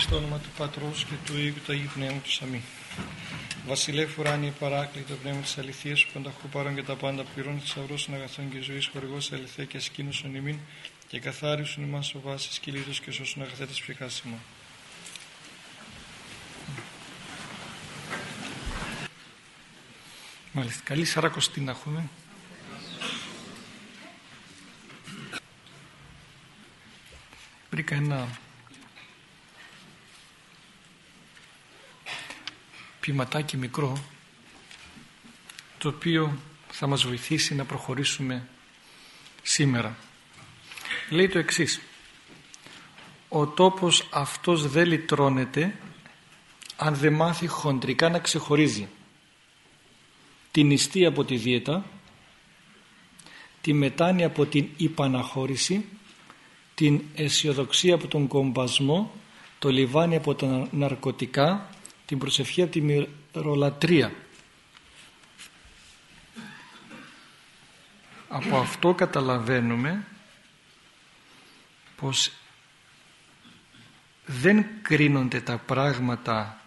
στο όνομα του Πατρός και του Υιού και του Αγίου Πνεύματος. Αμήν. Βασιλεύ ουράνιε παράκλητο πνεύμα της αληθείας που πανταχού παρών και τα πάντα πληρώνει θησαυρός των αγαθών και ζωής χορηγός αληθέ και ασκήνωσον ημίν και καθάρισον ημάς ο βάσης και λίδος και σώσον αγαθέτες ψυχάς ημών. Μάλιστα. Καλή σαρακοστή να έχουμε. Βρήκα ένα ποιηματάκι μικρό το οποίο θα μας βοηθήσει να προχωρήσουμε σήμερα. Λέει το εξής «Ο τόπος αυτός δεν λυτρώνεται αν δεν μάθει χοντρικά να ξεχωρίζει την νηστεία από τη δίαιτα, τη μετάνοια από την υπαναχώρηση, την αισιοδοξία από τον κομπασμό, το λιβάνι από τα ναρκωτικά, την προσευχή από τη μυρολατρεία. Από αυτό καταλαβαίνουμε πως δεν κρίνονται τα πράγματα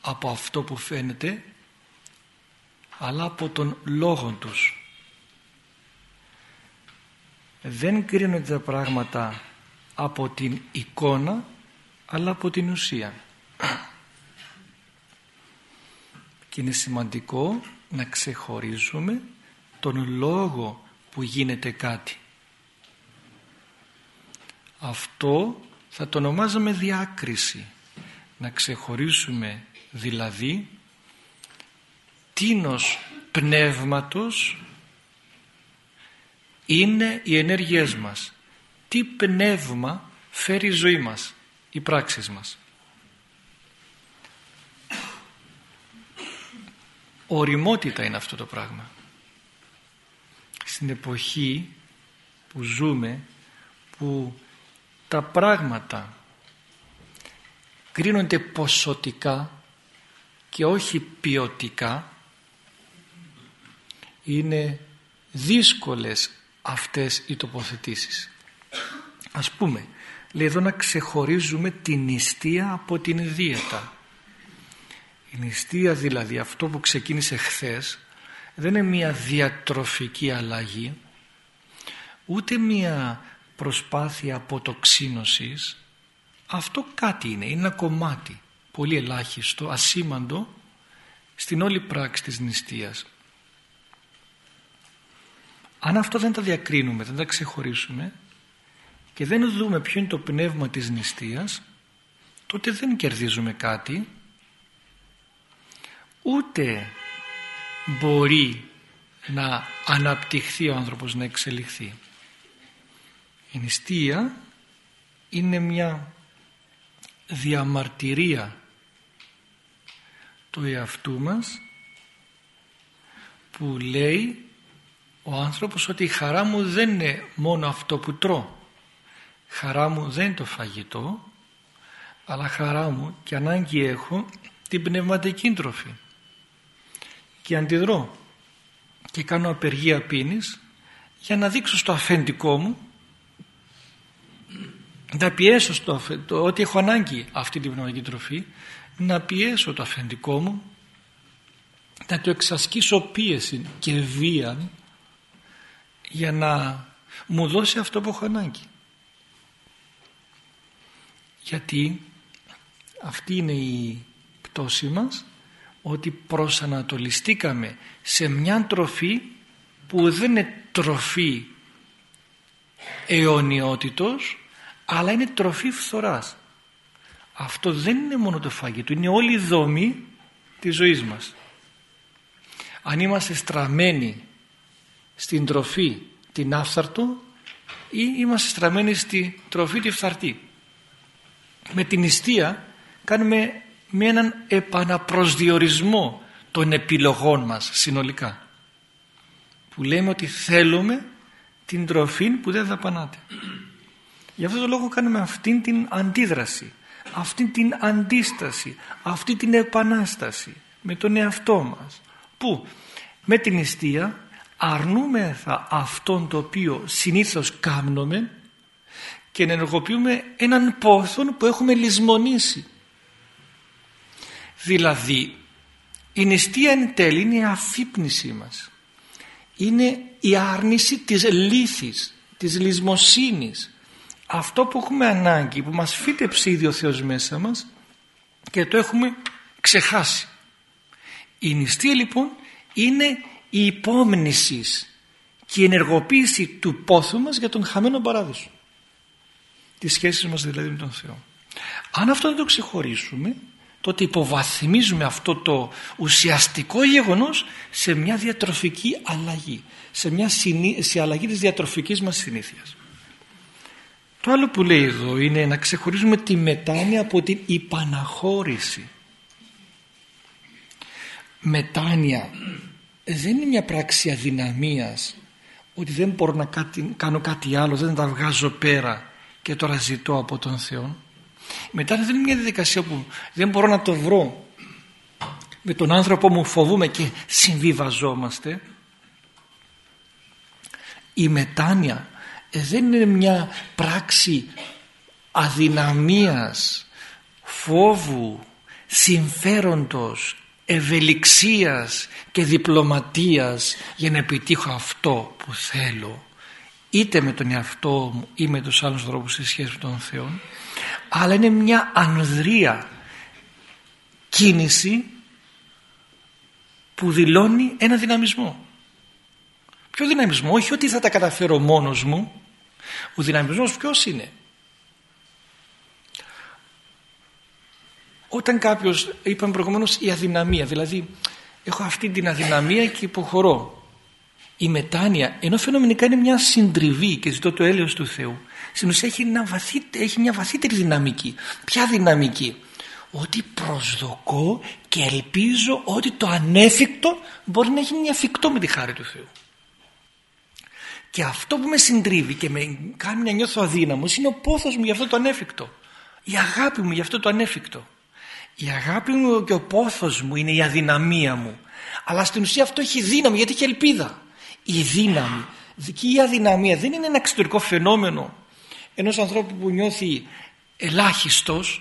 από αυτό που φαίνεται αλλά από τον λόγο τους. Δεν κρίνονται τα πράγματα από την εικόνα αλλά από την ουσία. Και είναι σημαντικό να ξεχωρίζουμε τον λόγο που γίνεται κάτι. Αυτό θα το ονομάζαμε διάκριση. Να ξεχωρίσουμε δηλαδή τίνος πνεύματος είναι οι ενέργειές μας. Τι πνεύμα φέρει η ζωή μας, οι πράξεις μας. Οριμότητα είναι αυτό το πράγμα. Στην εποχή που ζούμε, που τα πράγματα κρίνονται ποσοτικά και όχι ποιοτικά είναι δύσκολες αυτές οι τοποθετήσεις. Ας πούμε, λέει εδώ να ξεχωρίζουμε την νηστεία από την δίαιτα. Η νηστεία δηλαδή αυτό που ξεκίνησε χθες δεν είναι μια διατροφική αλλαγή ούτε μια προσπάθεια αποτοξίνωσης. Αυτό κάτι είναι, είναι ένα κομμάτι πολύ ελάχιστο, ασήμαντο στην όλη πράξη της νηστείας. Αν αυτό δεν τα διακρίνουμε, δεν τα ξεχωρίσουμε και δεν δούμε ποιο είναι το πνεύμα της νηστείας τότε δεν κερδίζουμε κάτι ούτε μπορεί να αναπτυχθεί ο άνθρωπος να εξελιχθεί. Η νηστεία είναι μια διαμαρτυρία του εαυτού μας που λέει ο άνθρωπος ότι η χαρά μου δεν είναι μόνο αυτό που τρώω. Χαρά μου δεν είναι το φαγητό, αλλά χαρά μου και ανάγκη έχω την πνευματική τροφή. Και αντιδρώ και κάνω απεργία πίνης για να δείξω στο αφεντικό μου να πιέσω στο το, ότι έχω ανάγκη αυτή την πνευματική τροφή να πιέσω το αφεντικό μου να το εξασκήσω πίεση και βία για να μου δώσει αυτό που έχω ανάγκη. Γιατί αυτή είναι η πτώση μας ότι προσανατολιστήκαμε σε μια τροφή που δεν είναι τροφή αιωνιότητος αλλά είναι τροφή φθοράς. Αυτό δεν είναι μόνο το φαγητό, είναι όλη η δομή της ζωής μας. Αν είμαστε στραμμένοι στην τροφή την άφθαρτο ή είμαστε στραμμένοι στη τροφή τη φθαρτή. Με την νηστεία κάνουμε με έναν επαναπροσδιορισμό των επιλογών μας συνολικά. Που λέμε ότι θέλουμε την τροφή που δεν δαπανάται. Γι' αυτό το λόγο κάνουμε αυτήν την αντίδραση, αυτήν την αντίσταση, αυτή την επανάσταση με τον εαυτό μας. Που με την νηστεία αρνούμεθα αυτόν το οποίο συνήθως κάνουμε και ενεργοποιούμε έναν πόθο που έχουμε λησμονήσει. Δηλαδή η νηστεία εν τέλει είναι η αφύπνισή μας. Είναι η άρνηση της λύθης, της λησμοσύνης. Αυτό που έχουμε ανάγκη, που μας φύτεψε ήδη ο Θεός μέσα μας και το έχουμε ξεχάσει. Η νηστεία λοιπόν είναι η υπόμνηση και η ενεργοποίηση του πόθου μας για τον χαμένο παράδεισο. Τις σχέσεις μας δηλαδή με τον Θεό. Αν αυτό δεν το ξεχωρίσουμε τότε υποβαθμίζουμε αυτό το ουσιαστικό γεγονός σε μια διατροφική αλλαγή, σε μια σε αλλαγή της διατροφικής μας συνήθειας. Το άλλο που λέει εδώ είναι να ξεχωρίζουμε τη μετάνοια από την υπαναχώρηση. Μετάνοια δεν είναι μια πράξη αδυναμίας ότι δεν μπορώ να κάνω κάτι άλλο, δεν τα βγάζω πέρα και τώρα ζητώ από τον Θεό. Μετά δεν είναι μια διαδικασία που δεν μπορώ να το βρω με τον άνθρωπο μου φοβούμε και συμβιβαζόμαστε. Η μετάνοια ε, δεν είναι μια πράξη αδυναμίας, φόβου, συμφέροντος, ευελιξίας και διπλωματίας για να επιτύχω αυτό που θέλω είτε με τον εαυτό μου ή με τους άλλους ανθρώπους σε σχέση με τον Θεό αλλά είναι μια ανδρεία κίνηση που δηλώνει ένα δυναμισμό. Ποιο δυναμισμό, όχι ότι θα τα καταφέρω μόνος μου. Ο δυναμισμός ποιος είναι; Όταν κάποιος, είπαμε προηγουμένως η αδυναμία, δηλαδή έχω αυτή την αδυναμία και υποχωρώ. Η μετάνοια, ενώ φαινομενικά είναι μια συντριβή και ζητώ το έλεος του Θεού, στην ουσία έχει, έχει μια βαθύτερη δυναμική. Ποια δυναμική; Ότι προσδοκώ και ελπίζω ότι το ανέφικτο μπορεί να γίνει εφικτό με τη χάρη του Θεού. Και αυτό που με συντρίβει και με κάνει να νιώθω αδύναμος είναι ο πόθος μου για αυτό το ανέφικτο. Η αγάπη μου για αυτό το ανέφικτο. Η αγάπη μου και ο πόθος μου είναι η αδυναμία μου. Αλλά στην ουσία αυτό έχει δύναμη γιατί έχει ελπίδα. Η δύναμη και η αδυναμία δεν είναι ένα εξωτερικό φαινόμενο ενός ανθρώπου που νιώθει ελάχιστος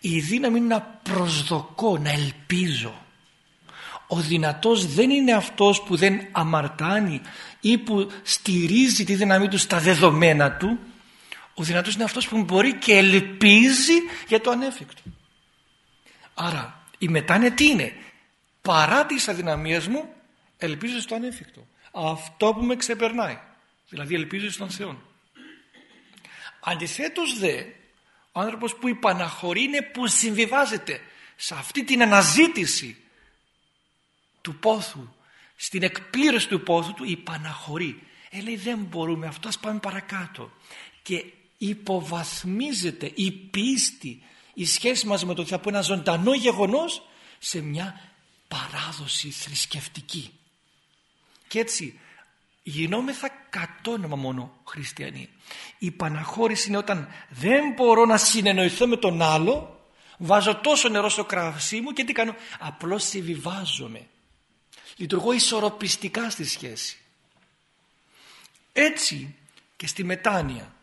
η δύναμη είναι να προσδοκώ, να ελπίζω. Ο δυνατός δεν είναι αυτός που δεν αμαρτάνει ή που στηρίζει τη δύναμή του στα δεδομένα του. Ο δυνατός είναι αυτός που μπορεί και ελπίζει για το ανέφικτο. Άρα η μετάνοια τι είναι; Παρά τις αδυναμίες μου ελπίζω στο ανέφικτο. Αυτό που με ξεπερνάει. Δηλαδή ελπίζω στον Θεό. Αντιθέτως δε, ο άνθρωπος που υπαναχωρεί είναι που συμβιβάζεται σε αυτή την αναζήτηση του πόθου, στην εκπλήρωση του πόθου του υπαναχωρεί. Ε, λέει δεν μπορούμε αυτό, ας πάμε παρακάτω. Και υποβαθμίζεται η πίστη, η σχέση μας με το Θεό από ένα ζωντανό γεγονός σε μια παράδοση θρησκευτική. Και έτσι γινόμεθα κατόνομα μόνο χριστιανοί. Η παναχώρηση είναι όταν δεν μπορώ να συνεννοηθώ με τον άλλο βάζω τόσο νερό στο κρασί μου και τι κάνω απλώς συμβιβάζομαι. Λειτουργώ ισορροπιστικά στη σχέση. Έτσι και στη μετάνοια.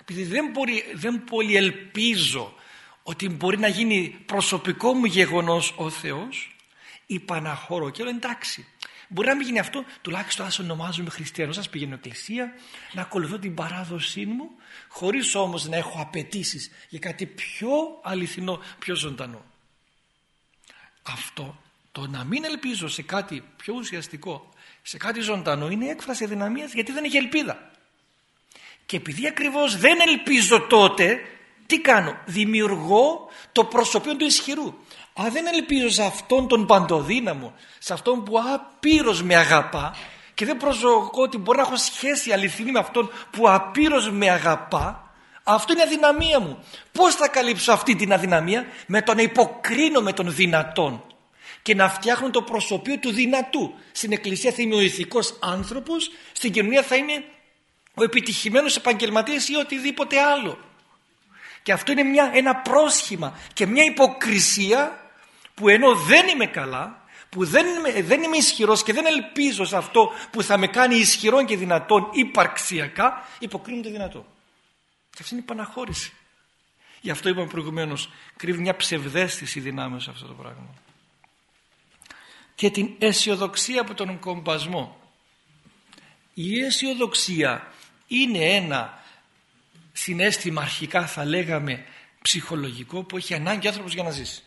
Επειδή δεν, μπορεί, δεν πολύ ελπίζω ότι μπορεί να γίνει προσωπικό μου γεγονός ο Θεός υπαναχωρώ και λέω εντάξει Μπορεί να μην γίνει αυτό, τουλάχιστον α ονομάζομαι χριστιανό, α πηγαίνω εκκλησία, να ακολουθώ την παράδοσή μου, χωρίς όμως να έχω απαιτήσεις για κάτι πιο αληθινό, πιο ζωντανό. Αυτό το να μην ελπίζω σε κάτι πιο ουσιαστικό, σε κάτι ζωντανό, είναι έκφραση αδυναμίας γιατί δεν έχει ελπίδα. Και επειδή ακριβώς δεν ελπίζω τότε, τι κάνω, δημιουργώ το προσωπείο του ισχυρού. Αν δεν ελπίζω σε αυτόν τον παντοδύναμο, σε αυτόν που απείρως με αγαπά και δεν προσδοκώ ότι μπορώ να έχω σχέση αληθινή με αυτόν που απείρως με αγαπά, αυτό είναι η αδυναμία μου. Πώς θα καλύψω αυτή την αδυναμία; Με το να υποκρίνω με τον δυνατόν και να φτιάχνω το προσωπείο του δυνατού. Στην εκκλησία θα είμαι ο ηθικός άνθρωπος, στην κοινωνία θα είμαι ο επιτυχημένος επαγγελματίας ή οτιδήποτε άλλο. Και αυτό είναι μια, ένα πρόσχημα και μια υποκρισία που ενώ δεν είμαι καλά, που δεν, δεν είμαι ισχυρός και δεν ελπίζω σε αυτό που θα με κάνει ισχυρό και δυνατόν υπαρξιακά υποκρίνεται δυνατό. Και αυτή είναι η παναχώρηση. Γι' αυτό είπαμε προηγουμένως κρύβει μια ψευδέστηση δυνάμεως σε αυτό το πράγμα. Και την αισιοδοξία από τον κομπασμό. Η αισιοδοξία είναι ένα συνέστημα αρχικά θα λέγαμε ψυχολογικό που έχει ανάγκη άνθρωπος για να ζήσει.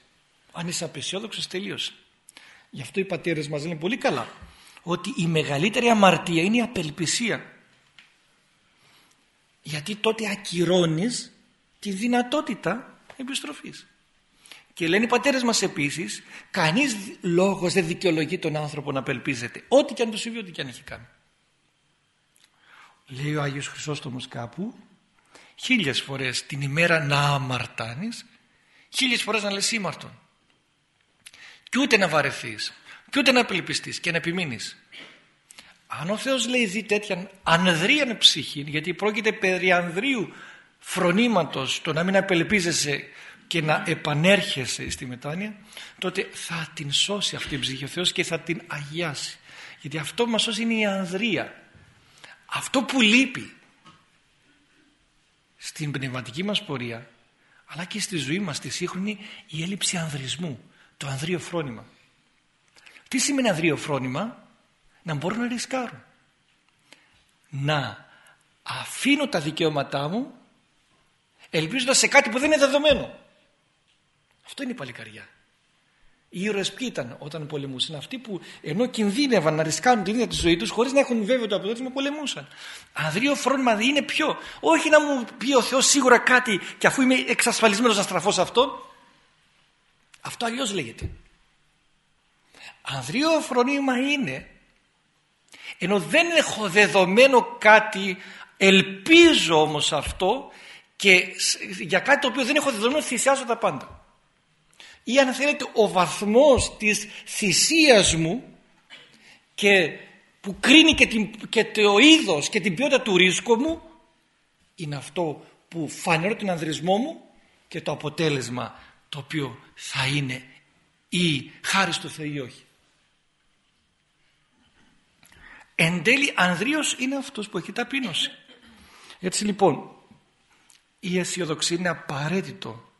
Αν είσαι απεσιόδοξος τελείωσε. Γι' αυτό οι πατέρες μας λένε πολύ καλά ότι η μεγαλύτερη αμαρτία είναι η απελπισία. Γιατί τότε ακυρώνεις τη δυνατότητα επιστροφής. Και λένε οι πατέρες μας επίσης κανείς λόγος δεν δικαιολογεί τον άνθρωπο να απελπίζεται. Ό,τι και αν το συμβεί, ό,τι και αν έχει κάνει. Λέει ο Άγιος Χρυσόστομος κάπου χίλιες φορές την ημέρα να αμαρτάνεις χίλιες φορές να λες σήμαρτον και ούτε να βαρεθείς και ούτε να απελπιστείς και να επιμείνεις. Αν ο Θεός λέει δει τέτοια ανδρίαν ψυχή γιατί πρόκειται περί ανδρίου φρονήματος το να μην απελπίζεσαι και να επανέρχεσαι στη μετάνοια τότε θα την σώσει αυτή την ψυχή ο Θεός και θα την αγιάσει. Γιατί αυτό που μας σώσει είναι η ανδρεία. Αυτό που λείπει στην πνευματική μας πορεία αλλά και στη ζωή μας τη σύγχρονη η έλλειψη ανδρισμού, το ανδρείο φρόνημα. Τι σημαίνει ανδρείο φρόνημα; Να μπορώ να ρισκάρω. Να αφήνω τα δικαιώματά μου ελπίζοντας σε κάτι που δεν είναι δεδομένο. Αυτό είναι η παλικαριά. Οι ήρωες ποιοι ήταν όταν πολεμούσαν; Αυτοί που ενώ κινδύνευαν να ρισκάνουν την ίδια τη ζωή τους χωρίς να έχουν βέβαιο το αποτέλεσμα πολεμούσαν. Ανδρείο φρόνημα είναι ποιο. Όχι να μου πει ο Θεός σίγουρα κάτι και αφού είμαι εξασφαλισμένος να στραφώ σε αυτό. Αυτό αλλιώς λέγεται. Ανδρείο φρόνημα είναι ενώ δεν έχω δεδομένο κάτι ελπίζω όμως αυτό και για κάτι το οποίο δεν έχω δεδομένο θυσιάζω τα πάντα ή αν θέλετε ο βαθμός της θυσίας μου και που κρίνει και, την, και το είδος και την ποιότητα του ρίσκου μου είναι αυτό που φανερώ τον ανδρισμό μου και το αποτέλεσμα το οποίο θα είναι ή χάρη στο Θεό ή όχι. Εν τέλει ανδρείος είναι αυτός που έχει ταπείνωση. Έτσι λοιπόν η αισιοδοξία είναι απαραίτητο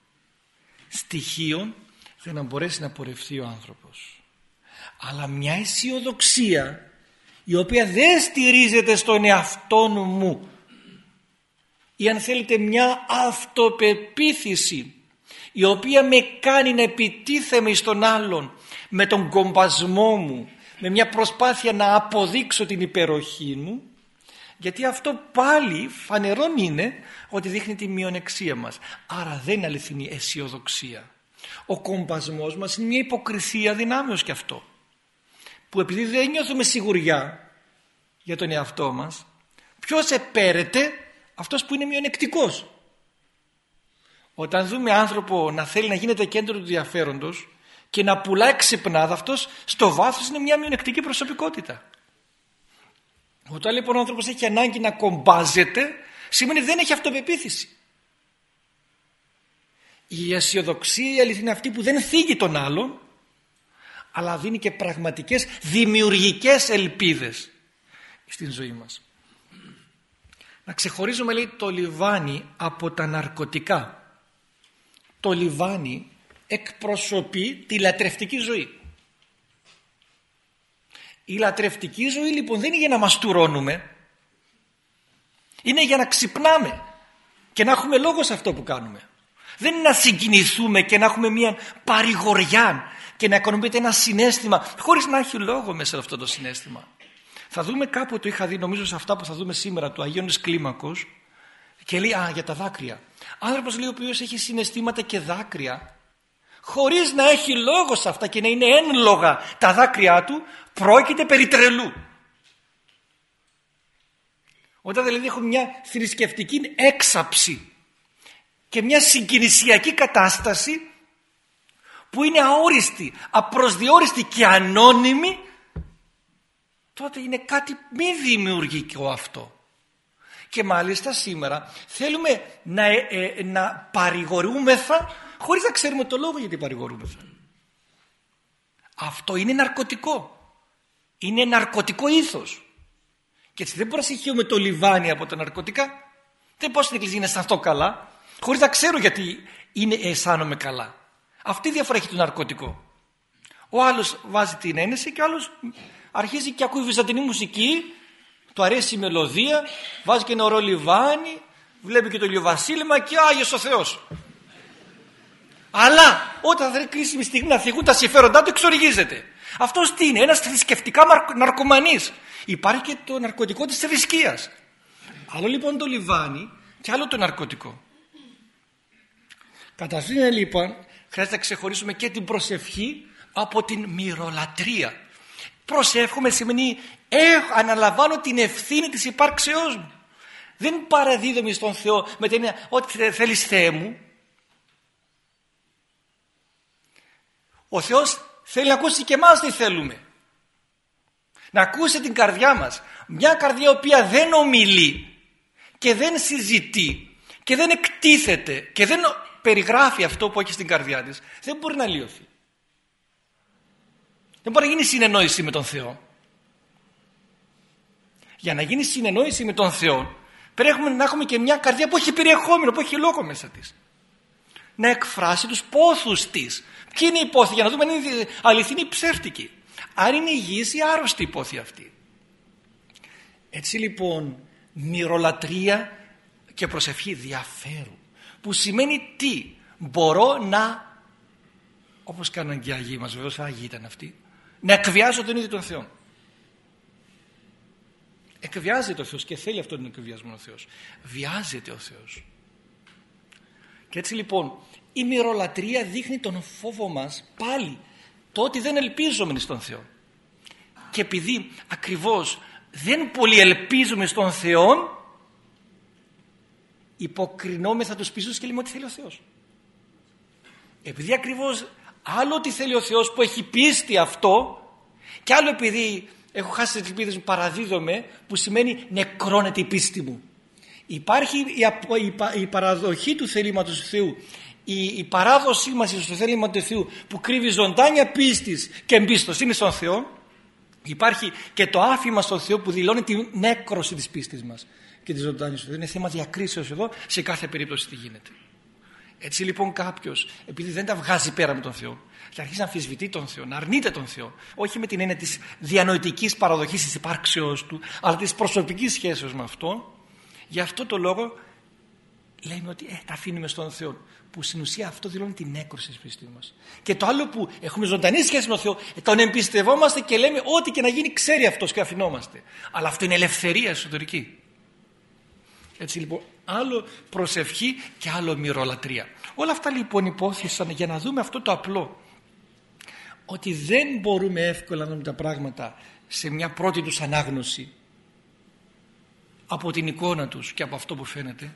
στοιχείο για να μπορέσει να πορευτεί ο άνθρωπος. Αλλά μια αισιοδοξία η οποία δεν στηρίζεται στον εαυτό μου ή αν θέλετε μια αυτοπεποίθηση η οποία με κάνει να επιτίθεμαι στον άλλον με τον κομπασμό μου με μια προσπάθεια να αποδείξω την υπεροχή μου γιατί αυτό πάλι φανερόν είναι ότι δείχνει τη μειονεξία μας άρα δεν είναι αληθινή αισιοδοξία ο κομπασμός μας είναι μια υποκρισία δυνάμεως και αυτό. Που επειδή δεν νιώθουμε σιγουριά για τον εαυτό μας, ποιος επέρεται; Αυτός που είναι μειονεκτικός. Όταν δούμε άνθρωπο να θέλει να γίνεται κέντρο του ενδιαφέροντος και να πουλάει ξυπνάδα αυτός στο βάθος είναι μια μειονεκτική προσωπικότητα. Όταν λοιπόν ο άνθρωπος έχει ανάγκη να κομπάζεται σημαίνει δεν έχει αυτοπεποίθηση. Η αισιοδοξία η αλήθεια είναι αυτή που δεν θίγει τον άλλον αλλά δίνει και πραγματικές δημιουργικές ελπίδες στην ζωή μας. Να ξεχωρίζουμε λέει το λιβάνι από τα ναρκωτικά. Το λιβάνι εκπροσωπεί τη λατρευτική ζωή. Η λατρευτική ζωή λοιπόν δεν είναι για να μαστουρώνουμε. Είναι για να ξυπνάμε και να έχουμε λόγο σε αυτό που κάνουμε. Δεν είναι να συγκινηθούμε και να έχουμε μια παρηγοριά και να οικονομείται ένα συνέστημα χωρίς να έχει λόγο μέσα αυτό το συνέστημα. Θα δούμε κάπου το είχα δει νομίζω σε αυτά που θα δούμε σήμερα του Αγίωνες Κλίμακος και λέει α για τα δάκρυα. Άνθρωπος λέει ο οποίος έχει συναισθήματα και δάκρυα χωρίς να έχει λόγο σε αυτά και να είναι ένλογα τα δάκρυά του πρόκειται περί τρελού. Όταν δηλαδή έχω μια θρησκευτική έξαψη και μια συγκινησιακή κατάσταση που είναι αόριστη, απροσδιόριστη και ανώνυμη τότε είναι κάτι μη δημιουργικό αυτό. Και μάλιστα σήμερα θέλουμε να, ε, ε, να παρηγορούμεθα χωρίς να ξέρουμε το λόγο γιατί παρηγορούμεθα. Αυτό είναι ναρκωτικό. Είναι ναρκωτικό ήθος. Και έτσι δεν μπορώ να συγχύουμε το λιβάνι από τα ναρκωτικά. Δεν μπορώ στην εκκλησία να αισθανθώ καλά, χωρίς να ξέρω γιατί είναι αισθάνομαι καλά. Αυτή η διαφορά έχει το ναρκωτικό. Ο άλλος βάζει την ένεση και ο άλλος αρχίζει και ακούει βυζαντινή μουσική, του αρέσει η μελωδία, βάζει και ένα ωραίο λιβάνι, βλέπει και το ηλιοβασίλεμα και Άγιος ο Θεός. Αλλά όταν θα είναι κρίσιμη στιγμή να φυγούν τα συμφέροντά του εξοργίζεται. Αυτός τι είναι, ένας θρησκευτικά ναρκωμανής. Υπάρχει και το ναρκωτικό της θρησκείας. Άλλο λοιπόν το λιβάνι και άλλο το ναρκωτικό. Καταρχήν λοιπόν χρειάζεται να ξεχωρίσουμε και την προσευχή από την μυρολατρεία. Προσεύχομαι σημαίνει έχω, αναλαμβάνω την ευθύνη της υπάρξεώς μου. Δεν παραδίδομαι στον Θεό με την έννοια ότι θέλεις Θεέ μου. Ο Θεός θέλει να ακούσει και εμάς τι θέλουμε. Να ακούσει την καρδιά μας. Μια καρδιά η οποία δεν ομιλεί και δεν συζητεί και δεν εκτίθεται και δεν περιγράφει αυτό που έχει στην καρδιά της δεν μπορεί να λύωθει. Δεν μπορεί να γίνει συνεννόηση με τον Θεό. Για να γίνει συνεννόηση με τον Θεό πρέπει να έχουμε και μια καρδιά που έχει περιεχόμενο, που έχει λόγο μέσα της. Να εκφράσει τους πόθους της. Ποιοι είναι οι πόθοι για να δούμε αν είναι αληθινή ή ψεύτικη. Αν είναι υγιής ή άρρωστη η πόθη αυτή. Έτσι λοιπόν μυρολατρεία και προσευχή διαφέρουν. Που σημαίνει τι; Μπορώ να όπως κάνουν και οι Αγίοι μας βεβαίως Άγιοι ήταν αυτοί να εκβιάζω τον ίδιο τον Θεό. Εκβιάζεται ο Θεός και θέλει αυτόν τον εκβιασμό ο Θεός. Βιάζεται ο Θεός. Και έτσι λοιπόν η μυρολατρεία δείχνει τον φόβο μας πάλι το ότι δεν ελπίζουμε στον Θεό. Και επειδή ακριβώς δεν πολύ ελπίζουμε στον Θεό υποκρινόμεθα τους πίσω και λέμε ότι θέλει ο Θεός. Επειδή ακριβώς άλλο ότι θέλει ο Θεός που έχει πίστη αυτό και άλλο επειδή έχω χάσει τις ελπίδες μου παραδίδομαι που σημαίνει νεκρώνεται η πίστη μου. Υπάρχει η, παραδοχή του θελήματος του Θεού η, η παράδοσή μας στο θέλημα του Θεού που κρύβει ζωντάνια πίστης και εμπιστοσύνη στον Θεό υπάρχει και το άφημα στον Θεό που δηλώνει την νέκρωση της πίστης μας και της ζωντάνιας του Θεού. Είναι θέμα διακρίσεως εδώ σε κάθε περίπτωση τι γίνεται. Έτσι λοιπόν κάποιος, επειδή δεν τα βγάζει πέρα με τον Θεό, και αρχίζει να αμφισβητεί τον Θεό, να αρνείται τον Θεό, όχι με την έννοια της διανοητικής παραδοχής της υπάρξεώς του, αλλά της προσωπικής σχέσεως με αυτό, γι' αυτό το λόγο λέμε ότι ε, τα αφήνουμε στον Θεό. Που στην ουσία αυτό δηλώνει την έκρουση της πίστης μας. Και το άλλο που έχουμε ζωντανή σχέση με τον Θεό, ε, τον εμπιστευόμαστε και λέμε ό,τι και να γίνει ξέρει αυτός και αφινόμαστε. Αλλά αυτό είναι ελευθερία εσωτερική. Έτσι λοιπόν άλλο προσευχή και άλλο μυρολατρεία. Όλα αυτά λοιπόν υπόθεσαν για να δούμε αυτό το απλό. Ότι δεν μπορούμε εύκολα να δούμε τα πράγματα σε μια πρώτη τους ανάγνωση από την εικόνα τους και από αυτό που φαίνεται.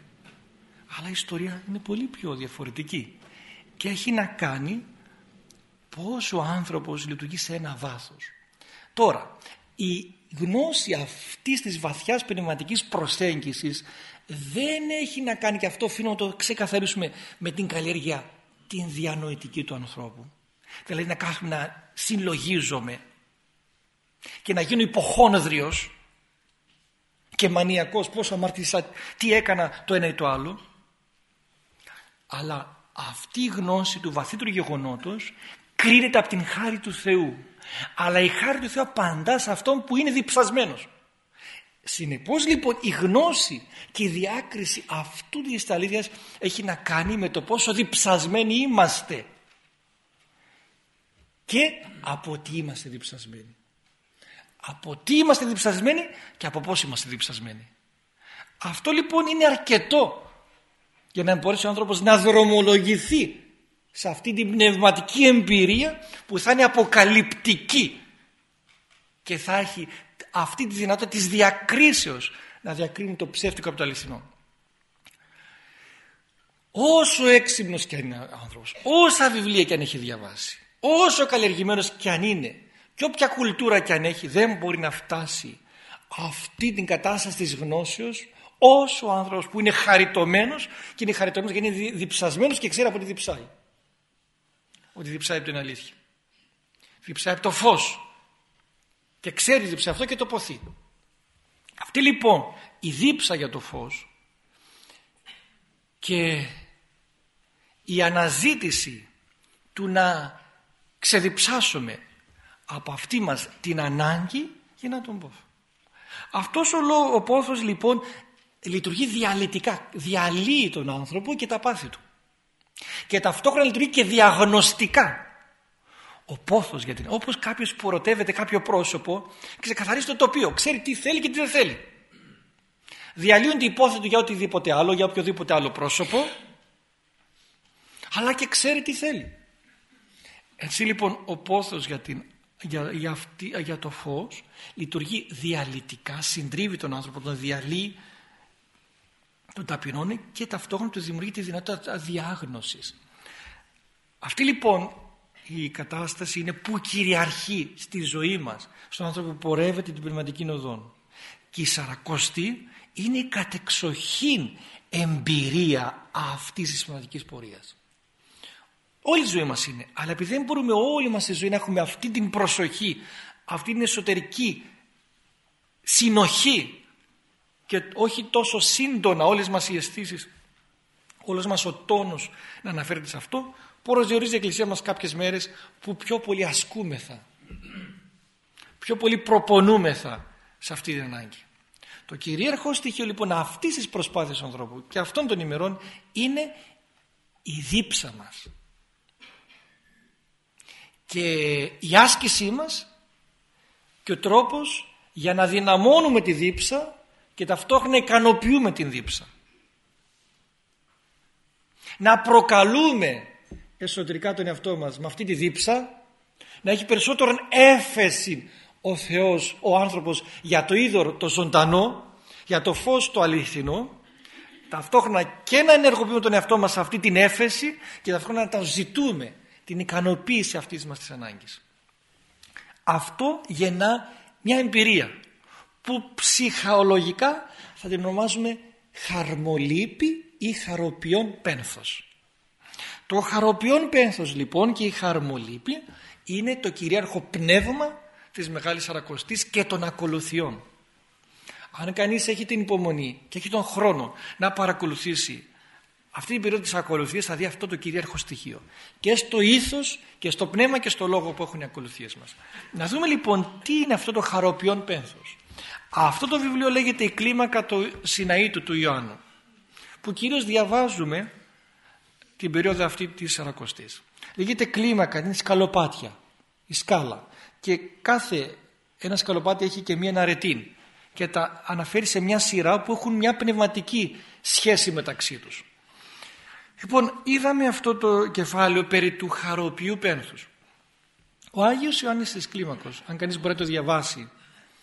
Αλλά η ιστορία είναι πολύ πιο διαφορετική και έχει να κάνει πώς ο άνθρωπος λειτουργεί σε ένα βάθος. Τώρα, η γνώση αυτής της βαθιάς πνευματικής προσέγγισης δεν έχει να κάνει και αυτό οφείλω να το ξεκαθαρίσουμε με την καλλιέργεια την διανοητική του ανθρώπου δηλαδή να κάθομαι να συλλογίζομαι και να γίνω υποχόνδριος και μανιακός. Πόσο αμαρτήσα τι έκανα το ένα ή το άλλο. Αλλά αυτή η γνώση του βαθύτερου γεγονότος κρίνεται από την χάρη του Θεού. Αλλά η χάρη του Θεού απαντά σε αυτόν που είναι διψασμένος. Συνεπώς λοιπόν η γνώση και η διάκριση αυτού της αλήθειας έχει να κάνει με το πόσο διψασμένοι είμαστε και από τι είμαστε διψασμένοι. Από τι είμαστε διψασμένοι και από πώς είμαστε διψασμένοι. Αυτό λοιπόν είναι αρκετό για να μπορέσει ο άνθρωπος να δρομολογηθεί σε αυτή την πνευματική εμπειρία που θα είναι αποκαλυπτική και θα έχει αυτή τη δυνατότητα της διακρίσεως να διακρίνει το ψεύτικο από το αληθινό. Όσο έξυπνος και αν είναι ο άνθρωπος, όσα βιβλία και αν έχει διαβάσει, όσο καλλιεργημένος και αν είναι και όποια κουλτούρα και αν έχει δεν μπορεί να φτάσει αυτή την κατάσταση της γνώσεως όσο ο άνθρωπος που είναι χαριτωμένος και είναι χαριτωμένος και είναι διψασμένος και ξέρει από τι διψάει. Ότι διψάει από την αλήθεια. Διψάει από το φως. Και ξέρει διψάει αυτό και το ποθεί. Αυτή λοιπόν η δίψα για το φως και η αναζήτηση του να ξεδιψάσουμε από αυτή μας την ανάγκη για να τον πόθο. Αυτός ο, ο πόθος λοιπόν λειτουργεί διαλυτικά, διαλύει τον άνθρωπο και τα πάθη του. Και ταυτόχρονα λειτουργεί και διαγνωστικά. Ο πόθος γιατί είναι όπως κάποιος που ρωτεύεται κάποιο πρόσωπο ξεκαθαρίζει το τοπίο, ξέρει τι θέλει και τι δεν θέλει. Διαλύουν η υπόθεση του για οτιδήποτε άλλο, για οποιοδήποτε άλλο πρόσωπο αλλά και ξέρει τι θέλει. Έτσι λοιπόν ο πόθος για, την, για, για, αυτή, για το φως λειτουργεί διαλυτικά, συντρίβει τον άνθρωπο, τον διαλύει, τον ταπεινώνει και ταυτόχρονα του δημιουργεί τη δυνατότητα διάγνωσης. Αυτή λοιπόν η κατάσταση είναι που κυριαρχεί στη ζωή μας, στον άνθρωπο που πορεύεται την πνευματική οδόν. Και η Σαρακοστή είναι η κατεξοχήν εμπειρία αυτής της πνευματικής πορείας. Όλη η ζωή μας είναι. Αλλά επειδή δεν μπορούμε όλη μας τη ζωή να έχουμε αυτή την προσοχή, αυτή την εσωτερική συνοχή και όχι τόσο σύντονα όλες μας οι αισθήσεις, όλος μας ο τόνος να αναφέρεται σε αυτό, προσδιορίζει η Εκκλησία μας κάποιες μέρες που πιο πολύ ασκούμεθα, πιο πολύ προπονούμεθα σε αυτή την ανάγκη. Το κυρίαρχο στοιχείο λοιπόν αυτής της προσπάθειας του ανθρώπου και αυτών των ημερών είναι η δίψα μας και η άσκησή μας και ο τρόπος για να δυναμώνουμε τη δίψα και ταυτόχρονα ικανοποιούμε την δίψα. Να προκαλούμε εσωτερικά τον εαυτό μας με αυτή τη δίψα να έχει περισσότερο έφεση ο Θεός, ο άνθρωπος για το είδωρο το ζωντανό, για το φως το αλήθινο ταυτόχρονα και να ενεργοποιούμε τον εαυτό μας σε αυτή την έφεση και ταυτόχρονα να τα ζητούμε την ικανοποίηση αυτής μας της ανάγκης. Αυτό γεννά μια εμπειρία που ψυχαολογικά θα την ονομάζουμε χαρμολύπη ή χαροποιών πένθος. Το χαροποιών πένθος λοιπόν και η χαρμολύπη είναι το κυρίαρχο πνεύμα της Μεγάλης Αρακοστής και των ακολουθιών. Αν κανείς έχει την υπομονή και έχει τον χρόνο να παρακολουθήσει αυτή την περίοδο της ακολουθίας θα δει αυτό το κυρίαρχο στοιχείο. Και στο ήθος και στο πνεύμα και στο λόγο που έχουν οι ακολουθίες μας. Να δούμε λοιπόν τι είναι αυτό το χαροποιόν πένθος. Αυτό το βιβλίο λέγεται η κλίμακα του Σιναήτου του Ιωάννου. Που κυρίως διαβάζουμε την περίοδο αυτή της Σαρακοστής. Λέγεται κλίμακα, είναι σκαλοπάτια, η σκάλα. Και κάθε ένα σκαλοπάτι έχει και μία αρετήν και τα αναφέρει σε μια σειρά που έχουν μια πνευματική σχέση μεταξύ τους. Λοιπόν, είδαμε αυτό το κεφάλαιο περί του χαροποιού πένθους. Ο Άγιος Ιωάννης της Κλίμακος, αν κανείς μπορεί να το διαβάσει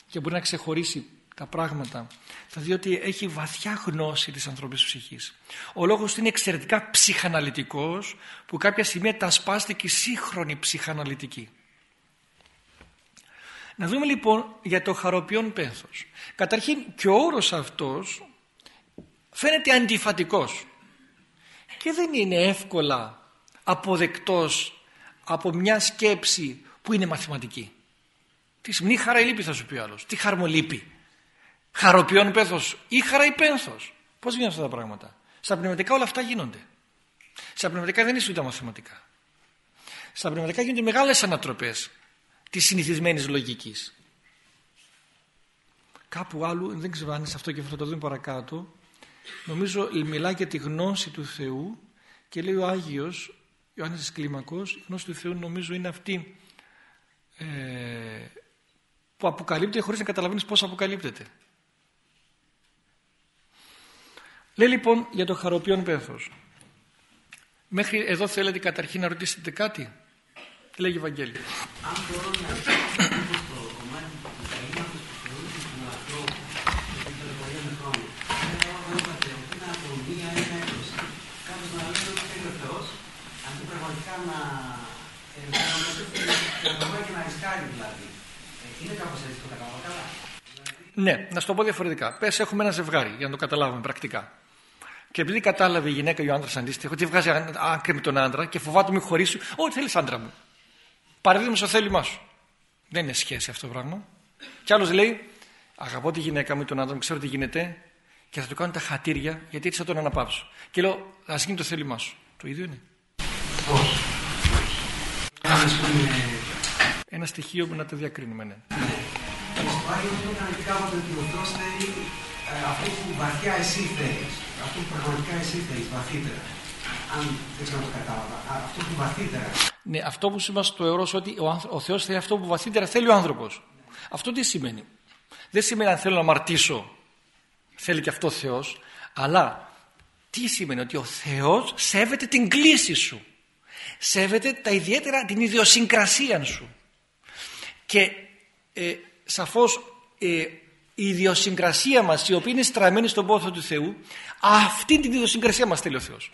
και μπορεί να ξεχωρίσει τα πράγματα, θα δει ότι έχει βαθιά γνώση της ανθρώπινης ψυχής. Ο λόγος του είναι εξαιρετικά ψυχαναλυτικός, που κάποια στιγμή τα σπάστηκε σύγχρονη ψυχαναλυτική. Να δούμε λοιπόν για το χαροποιόν πένθος. Καταρχήν και ο όρος αυτός φαίνεται αντιφατικός και δεν είναι εύκολα αποδεκτός από μια σκέψη που είναι μαθηματική. Τι σημαίνει χαρά ή λύπη θα σου πει ο άλλος. Τι χαρμολύπη. Χαροποιών πέθος ή χαρά ή πένθος. Πώς γίνονται αυτά τα πράγματα; Στα πνευματικά όλα αυτά γίνονται. Στα πνευματικά δεν είναι ούτε μαθηματικά. Στα πνευματικά γίνονται μεγάλες ανατροπές της συνηθισμένης λογικής. Κάπου άλλου, δεν ξέρω αν είναι σε αυτό και θα το δούμε παρακάτω, νομίζω μιλάει για τη γνώση του Θεού και λέει ο Άγιος Ιωάννης της Κλίμακος η γνώση του Θεού νομίζω είναι αυτή ε, που αποκαλύπτεται χωρίς να καταλαβαίνεις πώς αποκαλύπτεται λέει λοιπόν για το χαροποιόν πέθος μέχρι εδώ θέλετε καταρχήν να ρωτήσετε κάτι τι λέγει η Ευαγγέλη αν μπορώ να να και να ρισκάρει δηλαδή. Ε, είναι κάπως έτσι το καταλάβω καλά. Ναι, να σου το πω διαφορετικά. Πες, έχουμε ένα ζευγάρι για να το καταλάβουμε πρακτικά. Και επειδή κατάλαβε η γυναίκα ή ο άντρας αντίστοιχο, ότι βγάζει άκρη με τον άντρα και φοβάται με χωρίσει, Ό,τι θέλεις άντρα μου. παραδίδουμε στο θέλημά σου. Δεν είναι σχέση αυτό το πράγμα. Κι άλλος λέει, αγαπώ τη γυναίκα μου, τον άντρα μου, ξέρω τι γίνεται και θα του κάνω τα χατήρια γιατί έτσι θα τον αναπαύσω. Και λέω, ας γίνει το θέλημά σου. Το ίδιο είναι. Όχι. Ένα στοιχείο που να το διακρίνουμε, ναι. Στο Άγιο Πνεύμα αναλυτικά ότι ο Θεός θέλει ε, αυτό που βαθιά εσύ θέλεις. Αυτό που πραγματικά εσύ θέλεις, βαθύτερα. Αν δεν ξέρω να το κατάλαβα. Αυτό που βαθύτερα. Ναι, αυτό που σημαίνει στο ευρώ ότι ο, ο Θεός θέλει αυτό που βαθύτερα θέλει ο άνθρωπος. Αυτό τι σημαίνει; Δεν σημαίνει αν θέλω να αμαρτήσω θέλει και αυτό ο Θεός αλλά τι σημαίνει; Ότι ο Θεός σέβεται την κλίση σου σέβεται τα ιδιαίτερα την ιδιοσυγκρασία σου. Και ε, σαφώς ε, η ιδιοσυγκρασία μας η οποία είναι στραμμένη στον πόθο του Θεού αυτή την ιδιοσυγκρασία μας θέλει ο Θεός.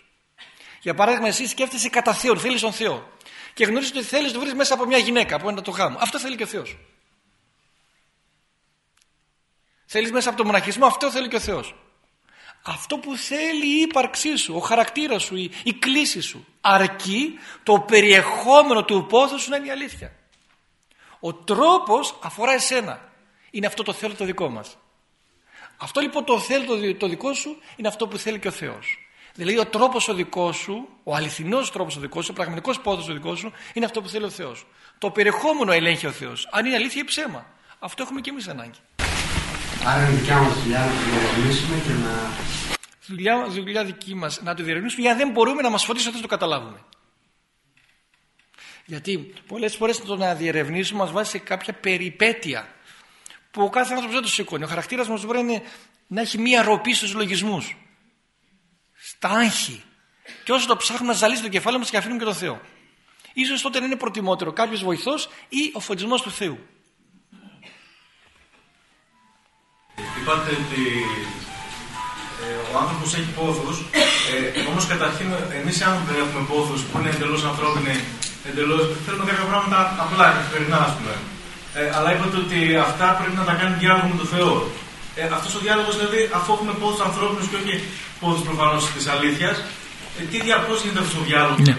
Για παράδειγμα εσύ σκέφτεσαι κατά Θεό θέλεις τον Θεό. Και γνωρίζεις ότι θέλεις να το βρεις μέσα από μια γυναίκα από ένα το γάμο. Αυτό θέλει και ο Θεός. Θέλεις μέσα από το μοναχισμό αυτό θέλει και ο Θεός αυτό που θέλει η ύπαρξή σου, ο χαρακτήρας σου, η, η κλίση σου. Αρκεί το περιεχόμενο του πόθου σου να είναι η αλήθεια. Ο τρόπος αφορά εσένα. Είναι αυτό το θέλω το δικό μας. Αυτό λοιπόν το θέλω το, το δικό σου είναι αυτό που θέλει και ο Θεός. Δηλαδή ο τρόπος ο δικός σου, ο αληθινός τρόπος ο δικός σου, ο πραγματικός πόθος ο δικός σου είναι αυτό που θέλει ο Θεός. Το περιεχόμενο ελέγχει ο Θεός. Αν είναι αλήθεια ή ψέμα. Αυτό έχουμε και εμείς ανάγκη. Άρα είναι δικιά μας δουλειά να το διερευνήσουμε και να... Δουλειά, δουλειά δική μας να το διερευνήσουμε γιατί δεν μπορούμε να μας φωτίσει όταν το καταλάβουμε. Γιατί πολλές φορές το να διερευνήσουμε μας βάζει σε κάποια περιπέτεια που ο κάθε άνθρωπος δεν το σηκώνει. Ο χαρακτήρας μας μπορεί να, να έχει μία ροπή στους λογισμούς. Στα άγχη. Και όσο το ψάχνουμε να ζαλίσει το κεφάλι μας και αφήνουμε και τον Θεό. Ίσως τότε να είναι προτιμότερο κάποιος βοηθός ή ο φωτισμός του Θεού. Είπατε ότι ε, ο άνθρωπος έχει πόθου. Ε, Όμως καταρχήν εμείς οι άνθρωποι δεν έχουμε πόθου που είναι εντελώς ανθρώπινοι. Εντελώς, θέλουμε κάποια πράγματα απλά και καθημερινά, ας πούμε. Ε, αλλά είπατε ότι αυτά πρέπει να τα κάνει διάλογο με τον Θεό. Ε, Αυτός ο διάλογος δηλαδή, αφού έχουμε πόθου ανθρώπινους και όχι πόθου προφανώς της αλήθειας, ε, τι πώς γίνεται αυτός ο διάλογος; Ναι.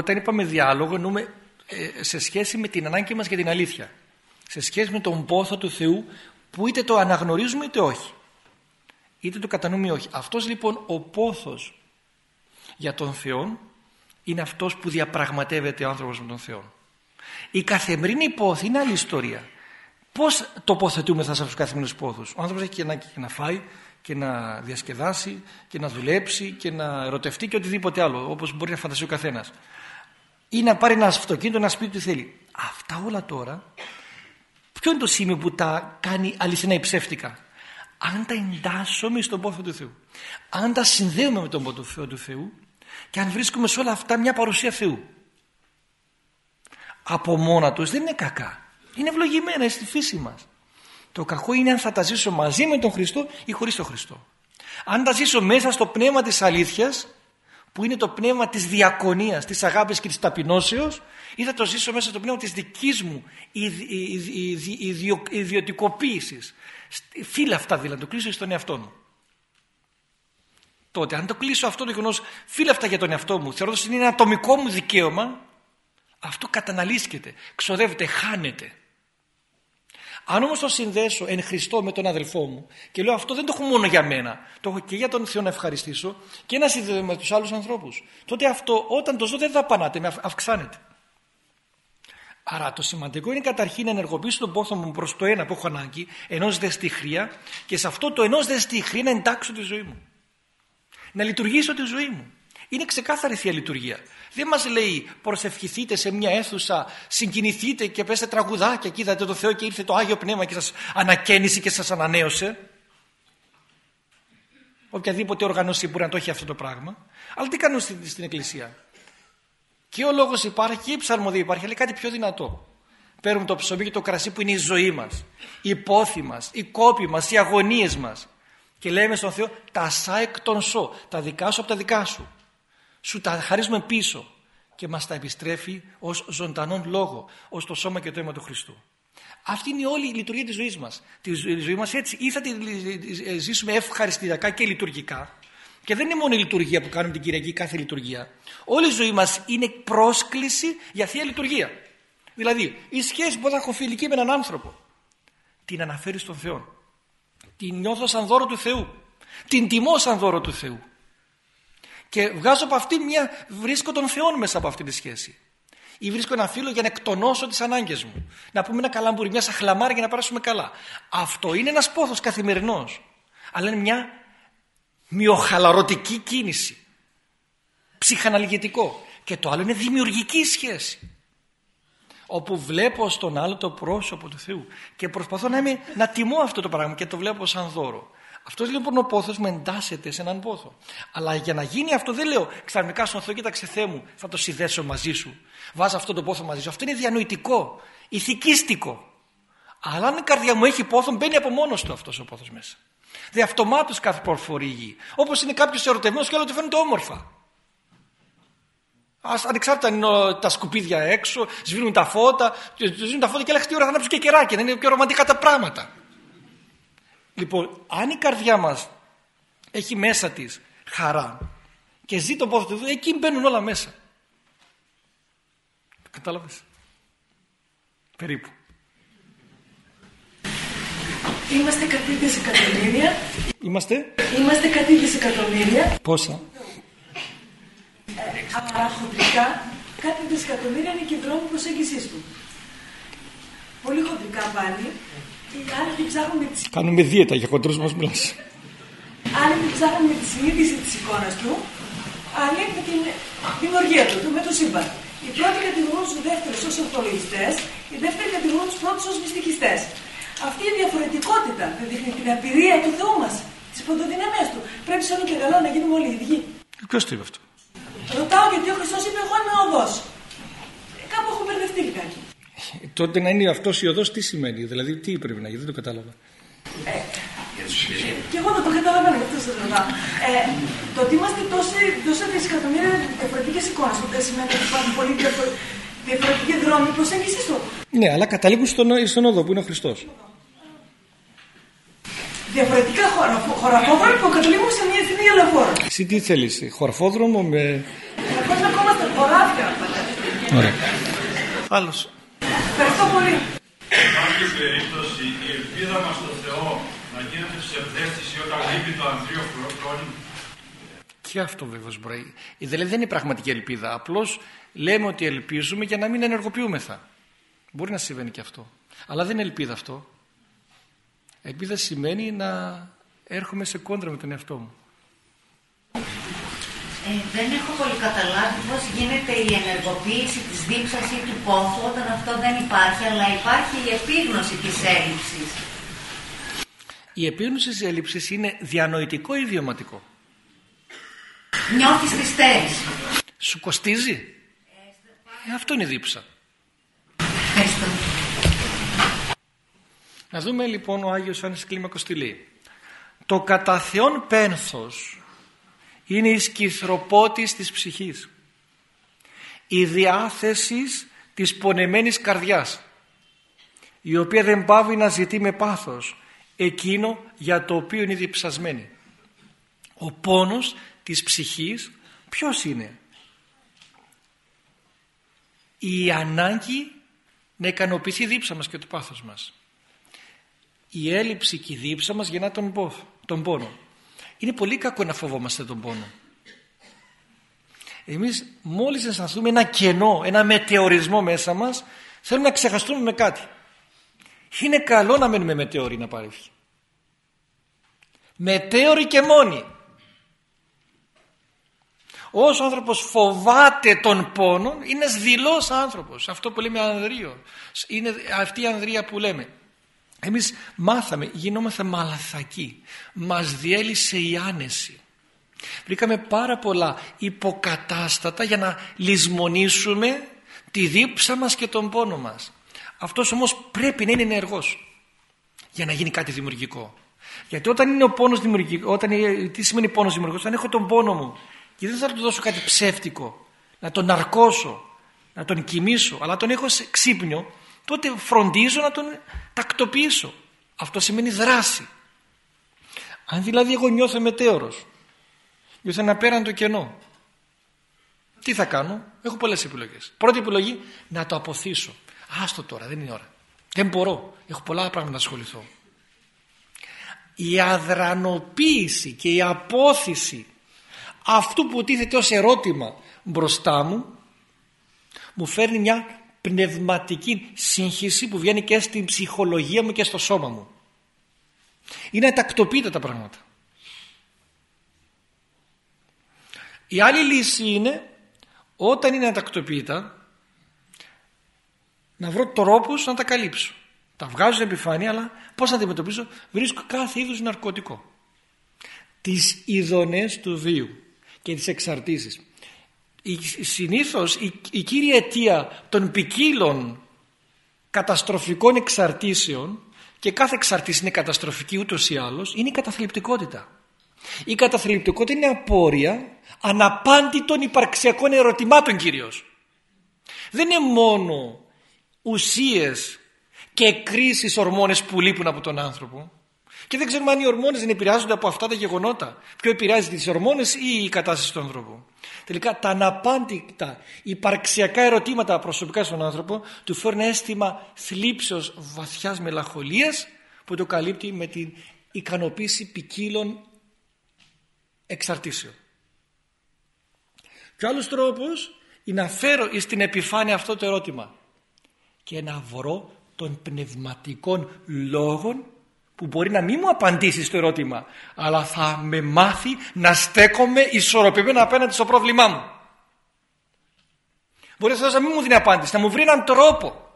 Όταν είπαμε διάλογο, εννοούμε ε, σε σχέση με την ανάγκη μας για την αλήθεια. Σε σχέση με τον πόθο του Θεού που είτε το αναγνωρίζουμε είτε όχι. Είτε το κατανοούμε ή όχι. Αυτός λοιπόν ο πόθος για τον Θεό είναι αυτός που διαπραγματεύεται ο άνθρωπος με τον Θεό. Η καθημερινή πόθη είναι άλλη ιστορία. Πώς τοποθετούμε θα σε αυτούς τους καθημερινούς πόθους; Ο άνθρωπος έχει και να, και να φάει και να διασκεδάσει και να δουλέψει και να ερωτευτεί και οτιδήποτε άλλο όπως μπορεί να φανταστεί ο καθένας. Ή να πάρει ένα αυτοκίνητο να σπίτι του θέλει. Αυτά όλα τώρα Ποιο είναι το σημείο που τα κάνει αληθινά ή ψεύτικα. Αν τα εντάσσουμε στον πόθο του Θεού. Αν τα συνδέουμε με τον πόθο του Θεού και αν βρίσκουμε σε όλα αυτά μια παρουσία Θεού. Από μόνα τους δεν είναι κακά. Είναι ευλογημένα στη φύση μας. Το κακό είναι αν θα τα ζήσω μαζί με τον Χριστό ή χωρίς τον Χριστό. Αν τα ζήσω μέσα στο πνεύμα της αλήθειας που είναι το πνεύμα της διακονίας, της αγάπης και της ταπεινώσεως ή θα το ζήσω μέσα στο πνεύμα της δικής μου ιδιωτικοποίησης. Φίλα αυτά δηλαδή, το κλείσω στον εαυτό μου. Τότε αν το κλείσω αυτό το γεγονός φίλα αυτά για τον εαυτό μου, θεωρώ ότι είναι ένα ατομικό μου δικαίωμα, αυτό καταναλύσκεται, ξοδεύεται, χάνεται. Αν όμως το συνδέσω εν Χριστώ με τον αδελφό μου και λέω αυτό δεν το έχω μόνο για μένα, το έχω και για τον Θεό να ευχαριστήσω και να συνδέω με τους άλλους ανθρώπους, τότε αυτό όταν το ζω δεν δαπανάται, με αυξάνεται. Άρα το σημαντικό είναι καταρχήν να ενεργοποιήσω τον πόθο μου προς το ένα που έχω ανάγκη, ενός δε χρειά και σε αυτό το ενός δε χρειά να εντάξω τη ζωή μου. Να λειτουργήσω τη ζωή μου. Είναι ξεκάθαρη θεία λειτουργία. Δεν μας λέει προσευχηθείτε σε μια αίθουσα, συγκινηθείτε και πέστε τραγουδάκια και είδατε το Θεό και ήρθε το Άγιο Πνεύμα και σας ανακαίνισε και σας ανανέωσε. Οποιαδήποτε οργανώση μπορεί να το έχει αυτό το πράγμα. Αλλά τι κάνουν στην, στην Εκκλησία; Και ο λόγος υπάρχει και η ψαλμοδία υπάρχει, αλλά κάτι πιο δυνατό. Παίρνουμε το ψωμί και το κρασί που είναι η ζωή μας, η πόθη μας, η κόπη μας, οι αγωνίες μας. Και λέμε στον Θεό, τα σά εκ των σώ, τα δικά σου από τα δικά σου σου τα χαρίζουμε πίσω και μας τα επιστρέφει ως ζωντανόν λόγο, ως το σώμα και το αίμα του Χριστού. Αυτή είναι όλη η λειτουργία της ζωής μας. Τη ζωή μας έτσι ή θα τη ζήσουμε ευχαριστηριακά και λειτουργικά και δεν είναι μόνο η λειτουργία που κάνουμε την Κυριακή κάθε λειτουργία. Όλη η ζωή μας είναι πρόσκληση για Θεία Λειτουργία. Δηλαδή, η σχέση που θα έχω φιλική με έναν άνθρωπο, την αναφέρεις στον Θεό. Την νιώθω σαν δώρο του Θεού. Την τιμώ σαν δώρο του Θεού. Και βγάζω από αυτή μια, βρίσκω τον Θεό μέσα από αυτή τη σχέση. Ή βρίσκω ένα φίλο για να εκτονώσω τις ανάγκες μου. Να πούμε ένα καλάμπουρι, μια σαχλαμάρια για να περάσουμε καλά. Αυτό είναι ένας πόθος καθημερινός. Αλλά είναι μια μειοχαλαρωτική κίνηση. Ψυχαναλγητικό. Και το άλλο είναι δημιουργική σχέση. Όπου βλέπω στον άλλο το πρόσωπο του Θεού. Και προσπαθώ να, είμαι, να τιμώ αυτό το πράγμα και το βλέπω σαν δώρο. Αυτός λοιπόν ο πόθος μου εντάσσεται σε έναν πόθο. Αλλά για να γίνει αυτό δεν λέω ξαφνικά στον Θεό, κοίταξε Θεέ μου, θα το συνδέσω μαζί σου. Βάζω αυτό το πόθο μαζί σου. Αυτό είναι διανοητικό, ηθικίστικο. Αλλά αν η καρδιά μου έχει πόθο, μπαίνει από μόνος του αυτός ο πόθος μέσα. Δεν αυτομάτως κάθε προφορή Όπως είναι κάποιος ερωτευμένος και άλλο του φαίνεται όμορφα. Ας, ανεξάρτητα αν είναι τα σκουπίδια έξω, σβήνουν τα φώτα, σβήνουν τα φώτα και λέει τι ώρα θα ανάψουν και κεράκι, δεν είναι πιο ρομαντικά τα πράγματα. Λοιπόν, αν η καρδιά μας έχει μέσα της χαρά και ζει τον πόθος του, εκεί μπαίνουν όλα μέσα. Κατάλαβες; Περίπου. Είμαστε κάτι δισεκατομμύρια. Είμαστε; Είμαστε κάτι δισεκατομμύρια. Πόσα; Ε, αλλά χοντρικά κάτι δισεκατομμύρια είναι και δρόμο προσέγγισης του. Πολύ χοντρικά πάλι Άλλοι ψάχνουν τη Κάνουμε δίαιτα για χοντρούς μας μιλάς. Άλλοι ψάχνουν τη συνείδηση της εικόνας του, άλλοι με την δημιουργία του, με το σύμπαν. Οι πρώτοι κατηγορούν τους δεύτερους ως ορθολογιστέ, οι δεύτεροι κατηγορούν τους πρώτους ως μυστικιστές. Αυτή η διαφορετικότητα δεν δείχνει την απειρία του Θεού μας, τι πρωτοδυναμίε του. Πρέπει σαν και καλά να γίνουμε όλοι ίδιοι. Ποιος το είπε αυτό; Ρωτάω γιατί ο Χριστός είπε: Εγώ είμαι οδός. Ε, κάπου έχω μπερδευτεί λιγάκι τότε να είναι αυτός η οδός τι σημαίνει, δηλαδή τι πρέπει να γίνει, δεν το κατάλαβα. Ε, και εγώ δεν το καταλαβαίνω, γι' αυτό σας ρωτάω. Ε, το ότι είμαστε τόσα δισεκατομμύρια διαφορετικές εικόνες, δεν σημαίνει ότι υπάρχουν πολύ διαφορετικοί δρόμοι προσέγγιση του. Ναι, αλλά καταλήγουν στον, στον όδο που είναι ο Χριστός. Διαφορετικά χωραφόδρομοι που καταλήγουν σε μια εθνική λεωφόρο. Εσύ τι θέλεις, χωραφόδρομο με. Χωρί ακόμα στα χωράφια. Ωραία. Άλλος. Ευχαριστώ πολύ. Υπάρχει περίπτωση η ελπίδα μας στο Θεό να γίνεται ψευδέστηση όταν λείπει το ανδρείο χρόνιο. Και αυτό βέβαια μπορεί. Δηλαδή δεν είναι πραγματική ελπίδα. Απλώς λέμε ότι ελπίζουμε για να μην ενεργοποιούμεθα. Μπορεί να συμβαίνει και αυτό. Αλλά δεν είναι ελπίδα αυτό. Ελπίδα σημαίνει να έρχομαι σε κόντρα με τον εαυτό μου. Ε, δεν έχω πολύ καταλάβει πώς γίνεται η ενεργοποίηση της δίψας ή του πόθου όταν αυτό δεν υπάρχει, αλλά υπάρχει η επίγνωση της έλλειψης. Η επίγνωση της έλλειψης είναι διανοητικό ή βιωματικό. Νιώθεις τη στέρηση. Σου κοστίζει; Ε, αυτό είναι η δίψα. Ευχαριστώ. Να δούμε λοιπόν ο Άγιος Ιωάννης Κλίμακος τι λέει. Το κατά Θεόν πένθος είναι η σκυθροπότης της ψυχής. Η διάθεση της πονεμένης καρδιάς η οποία δεν πάβει να ζητεί με πάθος εκείνο για το οποίο είναι διψασμένη. Ο πόνος της ψυχής ποιος είναι; Η ανάγκη να ικανοποιηθεί η δίψα μας και το πάθος μας. Η έλλειψη και η δίψα μας γεννά τον, τον πόνο είναι πολύ κακό να φοβόμαστε τον πόνο. Εμείς μόλις αισθανθούμε ένα κενό, ένα μετεωρισμό μέσα μας, θέλουμε να ξεχαστούμε με κάτι. Είναι καλό να μένουμε μετεωροί να παρέχει. Μετέωροι και μόνοι. Όσο ο άνθρωπος φοβάται τον πόνο, είναι ένας δηλός άνθρωπος. Αυτό που λέμε ανδρείο. Είναι αυτή η ανδρεία που λέμε. Εμείς μάθαμε, γινόμαστε μαλαθακοί. Μας διέλυσε η άνεση. Βρήκαμε πάρα πολλά υποκατάστατα για να λησμονήσουμε τη δίψα μας και τον πόνο μας. Αυτός όμως πρέπει να είναι ενεργός για να γίνει κάτι δημιουργικό. Γιατί όταν είναι ο πόνος δημιουργικό, όταν, τι σημαίνει πόνος δημιουργικός, όταν έχω τον πόνο μου και δεν θα του δώσω κάτι ψεύτικο, να τον ναρκώσω, να τον κοιμήσω, αλλά τον έχω σε ξύπνιο, τότε φροντίζω να τον τακτοποιήσω. Αυτό σημαίνει δράση. Αν δηλαδή εγώ νιώθω μετέωρος, νιώθω ένα πέραντο κενό, τι θα κάνω, έχω πολλές επιλογές. Πρώτη επιλογή, να το αποθήσω. Άστο τώρα, δεν είναι ώρα. Δεν μπορώ. Έχω πολλά πράγματα να ασχοληθώ. Η αδρανοποίηση και η απόθυση αυτού που τίθεται ως ερώτημα μπροστά μου μου φέρνει μια πνευματική σύγχυση που βγαίνει και στην ψυχολογία μου και στο σώμα μου. Είναι ατακτοποιητά τα πράγματα. Η άλλη λύση είναι όταν είναι ατακτοποιητά να βρω τρόπους να τα καλύψω. Τα βγάζω στην επιφάνεια αλλά πώς να αντιμετωπίσω βρίσκω κάθε είδους ναρκωτικό. Τις ειδονές του βίου και τις εξαρτήσεις. Η, συνήθως η, η κύρια αιτία των ποικίλων καταστροφικών εξαρτήσεων και κάθε εξαρτήση είναι καταστροφική ούτως ή άλλως είναι η καταθλιπτικότητα. Η καταθλιπτικότητα είναι απόρρια αναπάντητων υπαρξιακών ερωτημάτων κυρίως. Δεν είναι μόνο ουσίες και κρίσεις ορμόνες που λείπουν από τον άνθρωπο. Και δεν ξέρουμε αν οι ορμόνες δεν επηρεάζονται από αυτά τα γεγονότα. Ποιο επηρεάζει τις ορμόνες ή η κατάσταση του ανθρώπου. Τελικά τα αναπάντητα υπαρξιακά ερωτήματα προσωπικά στον άνθρωπο του φέρνουν αίσθημα θλίψεως βαθιάς μελαγχολίας που το καλύπτει με την ικανοποίηση ποικίλων εξαρτήσεων. Και ο άλλος τρόπος είναι να φέρω στην επιφάνεια αυτό το ερώτημα και να βρω των πνευματικών λόγων που μπορεί να μην μου απαντήσεις στο ερώτημα αλλά θα με μάθει να στέκομαι ισορροπημένα απέναντι στο πρόβλημά μου. Μπορεί να μην μου δίνει απάντηση, να μου βρει έναν τρόπο.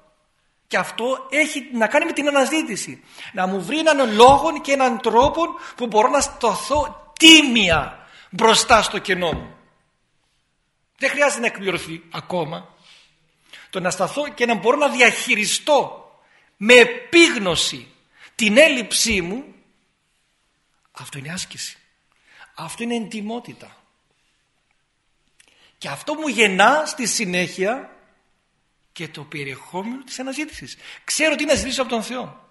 Και αυτό έχει να κάνει με την αναζήτηση. Να μου βρει έναν λόγο και έναν τρόπο που μπορώ να στοθώ τίμια μπροστά στο κενό μου. Δεν χρειάζεται να εκπληρωθεί ακόμα. Το να σταθώ και να μπορώ να διαχειριστώ με επίγνωση την έλλειψή μου αυτό είναι άσκηση. Αυτό είναι εντιμότητα. Και αυτό μου γεννά στη συνέχεια και το περιεχόμενο της αναζήτησης. Ξέρω τι να ζητήσω από τον Θεό.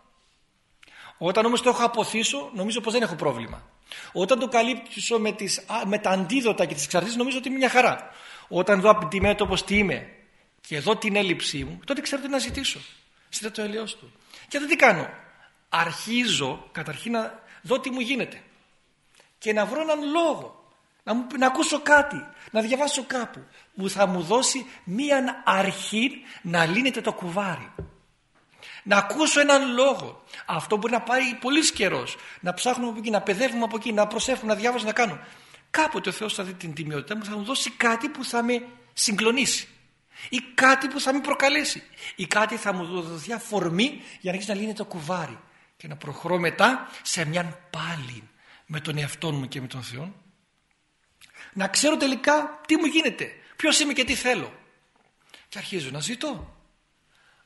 Όταν όμως το έχω αποθήσω νομίζω πως δεν έχω πρόβλημα. Όταν το καλύψω με, τις, με τα αντίδοτα και τις εξαρτήσεις νομίζω ότι είναι μια χαρά. Όταν δω αντιμέτωπος τι είμαι και δω την έλλειψή μου τότε ξέρω τι να ζητήσω. Ζητώ το ελαιός του. Και δεν τι κάνω. Αρχίζω καταρχήν να δω τι μου γίνεται. Και να βρω έναν λόγο. Να, μου, να ακούσω κάτι. Να διαβάσω κάπου. Που θα μου δώσει μία αρχή να λύνεται το κουβάρι να ακούσω έναν λόγο. Αυτό μπορεί να πάει πολύς καιρός. Να ψάχνουμε από εκεί, να παιδεύουμε από εκεί, να προσέφουμε, να διάβαζω, να κάνω. Κάποτε ο Θεός θα δει την τιμιότητά μου, θα μου δώσει κάτι που θα με συγκλονίσει. Ή κάτι που θα με προκαλέσει. Ή κάτι θα μου δώσει αφορμή για να αρχίσει να λύνει το κουβάρι. Και να προχωρώ μετά σε μια πάλι με τον εαυτό μου και με τον Θεό. Να ξέρω τελικά τι μου γίνεται. Ποιος είμαι και τι θέλω. Και αρχίζω να ζητώ.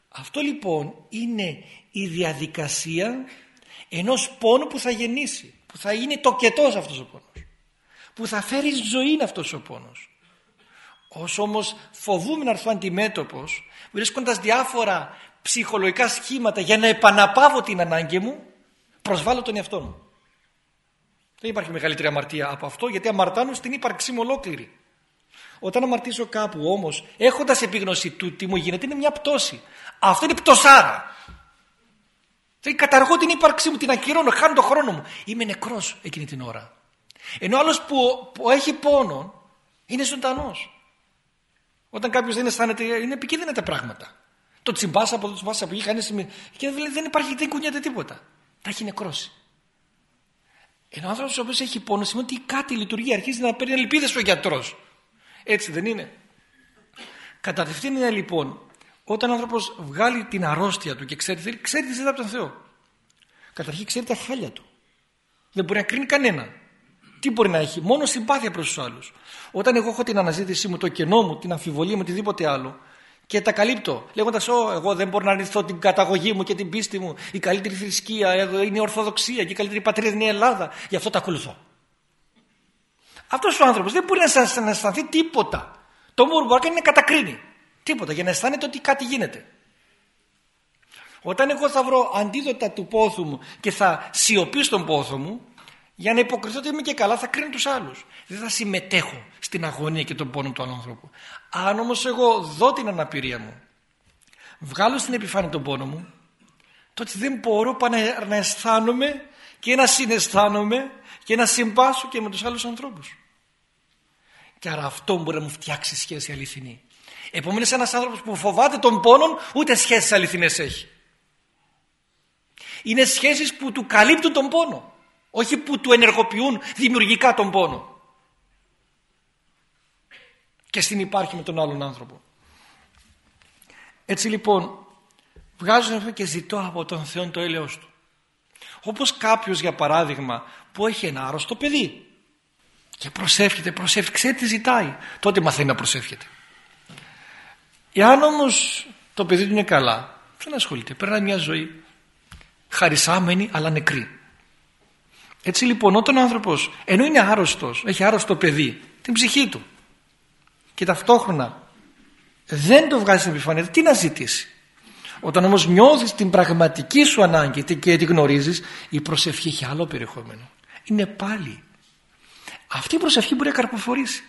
Αυτό λοιπόν είναι η διαδικασία ενός πόνου που θα γεννήσει, που θα είναι τοκετός αυτός ο πόνος, που θα φέρει ζωή αυτός ο πόνος. Όσο όμως φοβούμαι να έρθω αντιμέτωπος, βρίσκοντας διάφορα ψυχολογικά σχήματα για να επαναπάβω την ανάγκη μου, προσβάλλω τον εαυτό μου. Δεν υπάρχει μεγαλύτερη αμαρτία από αυτό γιατί αμαρτάνω στην ύπαρξή μου ολόκληρη. Όταν αμαρτήσω κάπου όμως έχοντας επίγνωση του τι μου γίνεται είναι μια πτώση. Αυτό είναι πτωσάρα. Δεν καταργώ την ύπαρξή μου, την ακυρώνω, χάνω τον χρόνο μου. Είμαι νεκρός εκείνη την ώρα. Ενώ άλλος που, που έχει πόνο είναι ζωντανός. Όταν κάποιος δεν αισθάνεται, είναι επικίνδυνα τα πράγματα. Το τσιμπάσα από εδώ, το τσιμπάσα από εκεί, κανεί και δεν υπάρχει, δεν κουνιέται τίποτα. Τα έχει νεκρώσει. Ενώ ο άνθρωπος ο οποίος έχει πόνο σημαίνει ότι κάτι λειτουργεί, αρχίζει να παίρνει ελπίδες ο γιατρός. Έτσι δεν είναι. Κατά είναι λοιπόν όταν ο άνθρωπος βγάλει την αρρώστια του και ξέρει, ξέρει τι ζητά από τον Θεό. Καταρχήν ξέρει τα χάλια του. Δεν μπορεί να κρίνει κανένα. Τι μπορεί να έχει, μόνο συμπάθεια προς τους άλλους. Όταν εγώ έχω την αναζήτησή μου, το κενό μου, την αμφιβολία μου, οτιδήποτε άλλο και τα καλύπτω λέγοντας «Ω, εγώ δεν μπορώ να αρνηθώ την καταγωγή μου και την πίστη μου, η καλύτερη θρησκεία είναι η Ορθοδοξία και η καλύτερη πατρίδα είναι η Ελλάδα, γι' αυτό τα ακολουθώ». Αυτός ο άνθρωπος δεν μπορεί να αισθανθεί τίποτα. Το μόνο που μπορεί να κάνει είναι να κατακρίνει. Τίποτα για να αισθάνεται ότι κάτι γίνεται. Όταν εγώ θα βρω αντίδοτα του πόθου μου και θα σιωπήσω στον πόθο μου για να υποκριθώ ότι είμαι και καλά θα κρίνω τους άλλους. Δεν θα συμμετέχω στην αγωνία και τον πόνο του άλλου ανθρώπου. Αν όμως εγώ δω την αναπηρία μου βγάλω στην επιφάνεια τον πόνο μου τότε δεν μπορώ να, να αισθάνομαι και να συναισθάνομαι και να συμπάσω και με τους άλλους ανθρώπους. Και άρα αυτό μπορεί να μου φτιάξει σχέση αληθινή. Επομένως ένας άνθρωπος που φοβάται τον πόνο ούτε σχέσεις αληθινές έχει. Είναι σχέσεις που του καλύπτουν τον πόνο. Όχι που του ενεργοποιούν δημιουργικά τον πόνο. Και στην υπάρχει με τον άλλον άνθρωπο. Έτσι λοιπόν βγάζω και ζητώ από τον Θεό το έλεος του. Όπως κάποιος για παράδειγμα που έχει ένα άρρωστο παιδί και προσεύχεται, προσεύχεται, ξέρει τι ζητάει, τότε μαθαίνει να προσεύχεται. Εάν όμως το παιδί του είναι καλά, δεν ασχολείται, περνάει μια ζωή χαρισάμενη αλλά νεκρή. Έτσι λοιπόν όταν ο άνθρωπος ενώ είναι άρρωστος, έχει άρρωστο παιδί, την ψυχή του και ταυτόχρονα δεν το βγάζει στην επιφάνεια, τι να ζητήσει. Όταν όμως νιώθεις την πραγματική σου ανάγκη και τη γνωρίζεις, η προσευχή έχει άλλο περιεχόμενο. Είναι πάλι. Αυτή η προσευχή μπορεί να καρποφορήσει.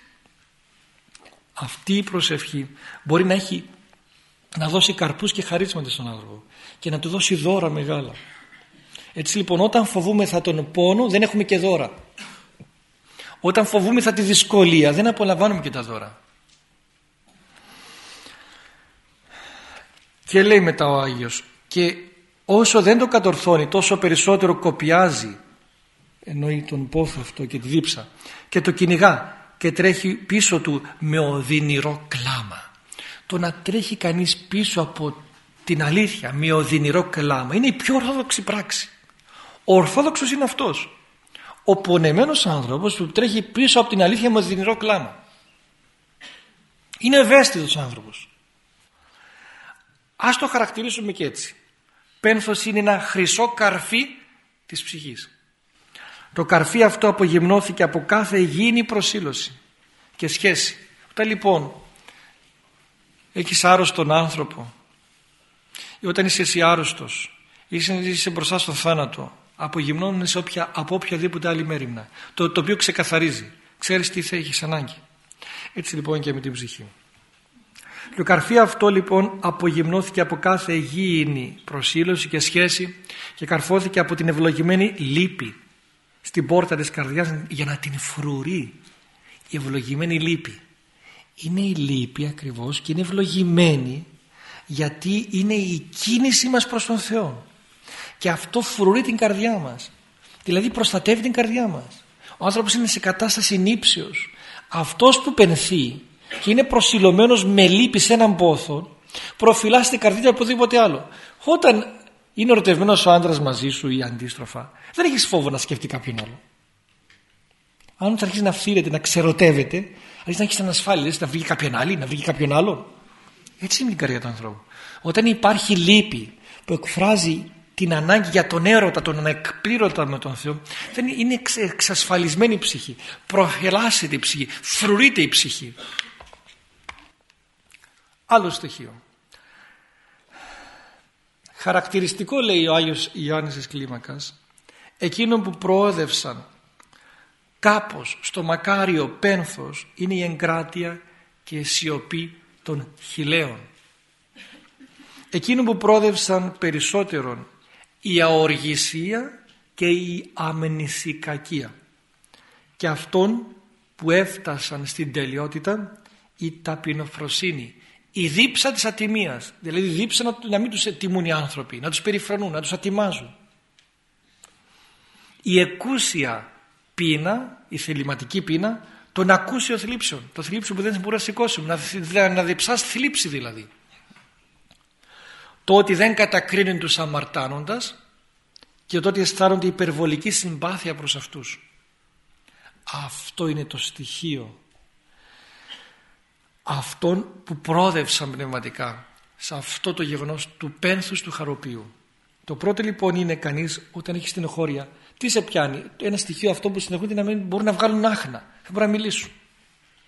Αυτή η προσευχή μπορεί να έχει να δώσει καρπούς και χαρίσματα στον άνθρωπο και να του δώσει δώρα μεγάλα. Έτσι λοιπόν όταν φοβούμεθα τον πόνο δεν έχουμε και δώρα. Όταν φοβούμεθα τη δυσκολία δεν απολαμβάνουμε και τα δώρα. Και λέει μετά ο Άγιος και όσο δεν το κατορθώνει τόσο περισσότερο κοπιάζει εννοεί τον πόθο αυτό και τη δίψα και το κυνηγά και τρέχει πίσω του με οδυνηρό κλάμα. Το να τρέχει κανείς πίσω από την αλήθεια με οδυνηρό κλάμα είναι η πιο ορθόδοξη πράξη. Ο ορθόδοξος είναι αυτός. Ο πονεμένος άνθρωπος που τρέχει πίσω από την αλήθεια με οδυνηρό κλάμα. Είναι ευαίσθητος άνθρωπος. Ας το χαρακτηρίσουμε και έτσι. Πένθος είναι ένα χρυσό καρφί της ψυχής. Το καρφί αυτό απογυμνώθηκε από κάθε υγιεινή προσήλωση και σχέση. Όταν λοιπόν έχεις άρρωστον άνθρωπο ή όταν είσαι εσύ άρρωστος ή είσαι μπροστά στο θάνατο απογυμνώνεσαι όποια, από οποιαδήποτε άλλη μέρημνα. Το, το οποίο ξεκαθαρίζει. Ξέρεις τι θα έχεις ανάγκη. Έτσι λοιπόν και με την ψυχή το καρφί αυτό λοιπόν απογυμνώθηκε από κάθε υγιεινή προσήλωση και σχέση και καρφώθηκε από την ευλογημένη λύπη στην πόρτα της καρδιάς για να την φρουρεί. Η ευλογημένη λύπη. Είναι η λύπη ακριβώς και είναι ευλογημένη γιατί είναι η κίνησή μας προς τον Θεό και αυτό φρουρεί την καρδιά μας. Δηλαδή προστατεύει την καρδιά μας. Ο άνθρωπος είναι σε κατάσταση νύψεως. Αυτός που πενθεί και είναι προσιλωμένος με λύπη σε έναν πόθο προφυλάσσει την καρδιά από οτιδήποτε άλλο. Όταν είναι ερωτευμένος ο άντρας μαζί σου ή αντίστροφα δεν έχεις φόβο να σκεφτεί κάποιον άλλο. Αν θα αρχίσει να φύρεται, να ξερωτεύεται αρχίζει να έχεις ανασφάλεια να βγει κάποιον άλλο να βγει κάποιον άλλο έτσι είναι η καρδιά του ανθρώπου. Όταν υπάρχει λύπη που εκφράζει την ανάγκη για τον έρωτα, τον ανεκπλήρωτα με τον Θεό δεν είναι εξασφαλισμένη η ψυχή προφυλάσσεται η ψυχή, φρουρείται η ψυχή Άλλο στοιχείο. Χαρακτηριστικό λέει ο Άγιος Ιωάννης της Κλίμακας εκείνων που προόδευσαν κάπως στο μακάριο πένθος είναι η εγκράτεια και η σιωπή των χιλέων. Εκείνων που προόδευσαν περισσότερον η αοργησία και η αμενησικακία και αυτών που έφτασαν στην τελειότητα η ταπεινοφροσύνη. Η δίψα της ατιμίας. Δηλαδή η δίψα να, να μην τους τιμούν οι άνθρωποι να τους περιφρονούν, να τους ατιμάζουν. Η εκούσια πείνα η θεληματική πείνα των ακούσιο θλίψεων το θλίψο που δεν μπορείς να σηκώσει να, να διψάς θλίψη δηλαδή το ότι δεν κατακρίνουν τους αμαρτάνοντας και το ότι αισθάνονται υπερβολική συμπάθεια προς αυτούς αυτό είναι το στοιχείο αυτών που πρόδευσαν πνευματικά σε αυτό το γεγονός του πένθους του χαροποιού. Το πρώτο λοιπόν είναι κανείς όταν έχει στενοχώρια τι σε πιάνει; Ένα στοιχείο αυτό που συνεχούνται να μην μπορούν να βγάλουν άχνα. Δεν μπορούν να μιλήσουν.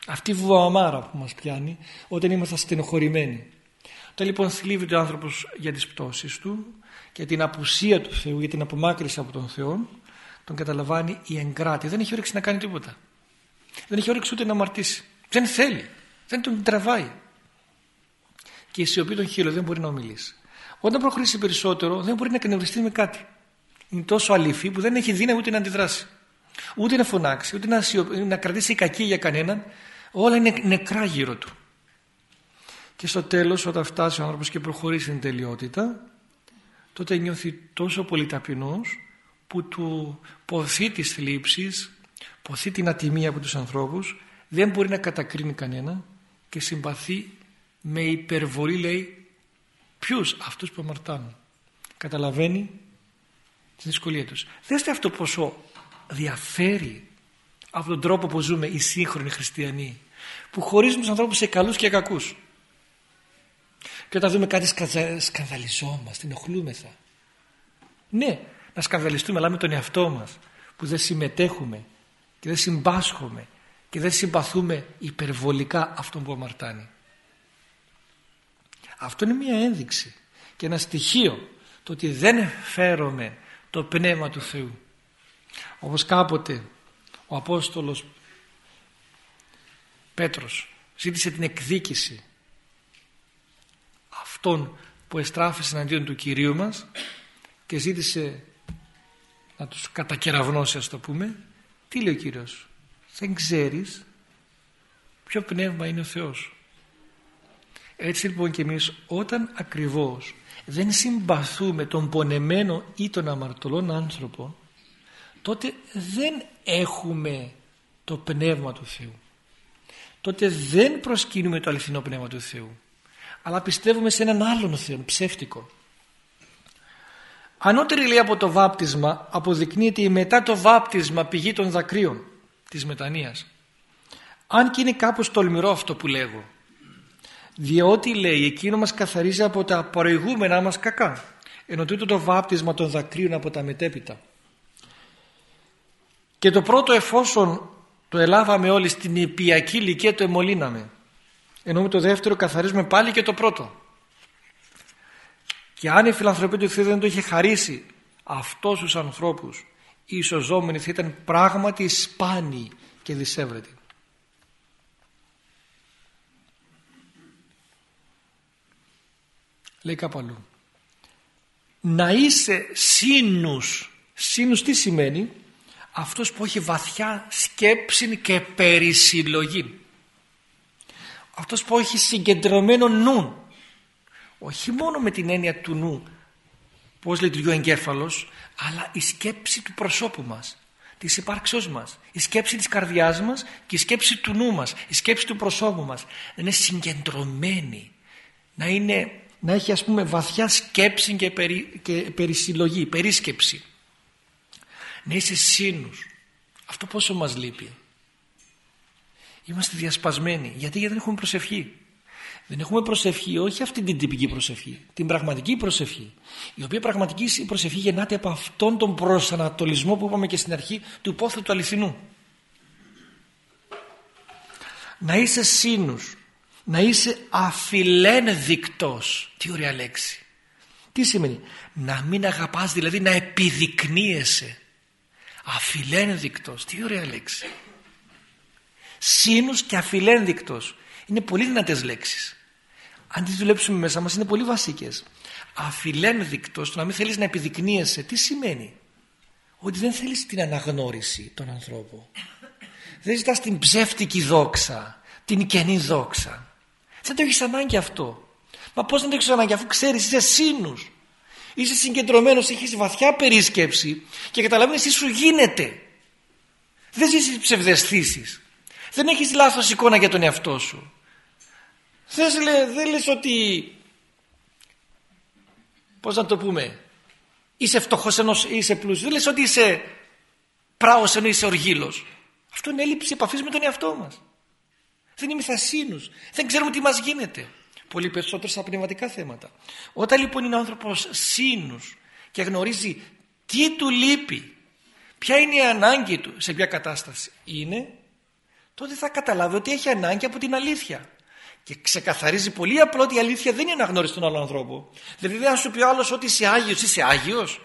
Αυτή η βουαμάρα που μας πιάνει όταν είμαστε στενοχωρημένοι. Όταν λοιπόν θλίβεται ο άνθρωπος για τις πτώσεις του για την απουσία του Θεού, για την απομάκρυση από τον Θεό τον καταλαμβάνει η εγκράτη. Δεν έχει όρεξη να κάνει τίποτα. Δεν έχει όρεξη ούτε να αμαρτήσει. Δεν θέλει δεν τον τραβάει και η σιωπή των χείλων δεν μπορεί να ομιλήσει. Όταν προχωρήσει περισσότερο δεν μπορεί να εκνευριστεί με κάτι. Είναι τόσο αληθή που δεν έχει δύναμη ούτε να αντιδράσει. Ούτε να φωνάξει, ούτε να, να κρατήσει κακή για κανέναν. Όλα είναι νεκρά γύρω του. Και στο τέλος όταν φτάσει ο άνθρωπος και προχωρήσει στην τελειότητα τότε νιώθει τόσο πολύ ταπεινός που του ποθεί τις θλίψεις, ποθεί την ατιμία από τους ανθρώπους, δεν μπορεί να κατακρίνει κανένα και συμπαθεί με υπερβολή λέει ποιους αυτούς που αμαρτάνουν. Καταλαβαίνει τη δυσκολία τους. Δέστε αυτό πόσο διαφέρει από τον τρόπο που ζούμε οι σύγχρονοι χριστιανοί που χωρίζουν τους ανθρώπους σε καλούς και κακούς. Και όταν δούμε κάτι σκανδαλιζόμαστε, ενοχλούμεθα. Ναι, να σκανδαλιστούμε αλλά με τον εαυτό μας που δεν συμμετέχουμε και δεν συμπάσχουμε και δεν συμπαθούμε υπερβολικά αυτόν που αμαρτάνει. Αυτό είναι μια ένδειξη και ένα στοιχείο το ότι δεν φέρομαι το Πνεύμα του Θεού. Όπως κάποτε ο Απόστολος Πέτρος ζήτησε την εκδίκηση αυτών που εστράφησε εναντίον του Κυρίου μας και ζήτησε να τους κατακεραυνώσει ας το πούμε τι λέει ο Κύριος; Δεν ξέρεις ποιο πνεύμα είναι ο Θεός έτσι λοιπόν και εμείς όταν ακριβώς δεν συμπαθούμε τον πονεμένο ή τον αμαρτωλόν άνθρωπο τότε δεν έχουμε το πνεύμα του Θεού. Τότε δεν προσκύνουμε το αληθινό πνεύμα του Θεού αλλά πιστεύουμε σε έναν άλλον Θεό ψεύτικο Ανώτερη λέει από το βάπτισμα αποδεικνύεται η μετά το βάπτισμα πηγή των δακρύων της μετανοίας. Αν και είναι κάπως τολμηρό αυτό που λέγω. Διότι λέει εκείνο μας καθαρίζει από τα προηγούμενα μας κακά. Ενώ τούτο το βάπτισμα των δακρύων από τα μετέπειτα. Και το πρώτο εφόσον το ελάβαμε όλοι στην υπιακή ηλικία το εμολύναμε. Ενώ με το δεύτερο καθαρίζουμε πάλι και το πρώτο. Και αν η φιλανθρωπία του Θεού δεν το είχε χαρίσει αυτός τους ανθρώπους οι ισοζόμενοι θα ήταν πράγματι σπάνιοι και δυσέβρετοι. Λέει κάπου αλλού. Να είσαι σύνους. Σύνους τι σημαίνει; Αυτός που έχει βαθιά σκέψη και περισυλλογή. Αυτός που έχει συγκεντρωμένο νου. Όχι μόνο με την έννοια του νου πώς λειτουργεί ο εγκέφαλος αλλά η σκέψη του προσώπου μας της υπάρξεώς μας η σκέψη της καρδιάς μας και η σκέψη του νου μας η σκέψη του προσώπου μας. Να είναι συγκεντρωμένη. Να, είναι, να έχει ας πούμε βαθιά σκέψη και, περι, και περισυλλογή, περίσκεψη. Να είσαι σύνους. Αυτό πόσο μας λείπει; Είμαστε διασπασμένοι γιατί, γιατί δεν έχουμε προσευχή δεν έχουμε προσευχή, όχι αυτή την τυπική προσευχή, την πραγματική προσευχή. Η οποία πραγματική προσευχή γεννάται από αυτόν τον προσανατολισμό που είπαμε και στην αρχή του υπόθετου του αληθινού. Να είσαι σύνους, να είσαι αφιλένδικτος. Τι ωραία λέξη. Τι σημαίνει; Να μην αγαπάς δηλαδή να επιδεικνύεσαι. Αφιλένδικτος. Τι ωραία λέξη. Σύνους και αφιλένδικτος. Είναι πολύ δυνατές λέξεις. Αν τις δουλέψουμε μέσα μας είναι πολύ βασικές. Αφιλένδικτος, το να μην θέλεις να επιδεικνύεσαι, τι σημαίνει; Ότι δεν θέλεις την αναγνώριση των ανθρώπων. Δεν ζητάς την ψεύτικη δόξα, την κενή δόξα. Δεν το έχεις ανάγκη αυτό. Μα πώς δεν το έχεις ανάγκη αφού ξέρεις είσαι σύνους. Είσαι συγκεντρωμένος, έχεις βαθιά περίσκεψη και καταλαβαίνεις τι σου γίνεται. Δεν ζήσεις ψευδεστήσεις. Δεν έχεις λάθος εικόνα για τον εαυτό σου. Δεν, λέ, δεν λες ότι πώς να το πούμε είσαι φτωχός ενώ είσαι πλούσιος. Δεν λες ότι είσαι πράος ενώ είσαι οργύλος. Αυτό είναι έλλειψη επαφής με τον εαυτό μας. Δεν είμαι θασίνους. Δεν ξέρουμε τι μας γίνεται. Πολύ περισσότερο στα πνευματικά θέματα. Όταν λοιπόν είναι ο άνθρωπος σύνους και γνωρίζει τι του λείπει ποια είναι η ανάγκη του σε ποια κατάσταση είναι τότε θα καταλάβει ότι έχει ανάγκη από την αλήθεια και ξεκαθαρίζει πολύ απλό ότι η αλήθεια δεν είναι αναγνώριση των άλλων ανθρώπων. Δηλαδή δεν θα σου πει ο άλλος ότι είσαι Άγιος, είσαι Άγιος.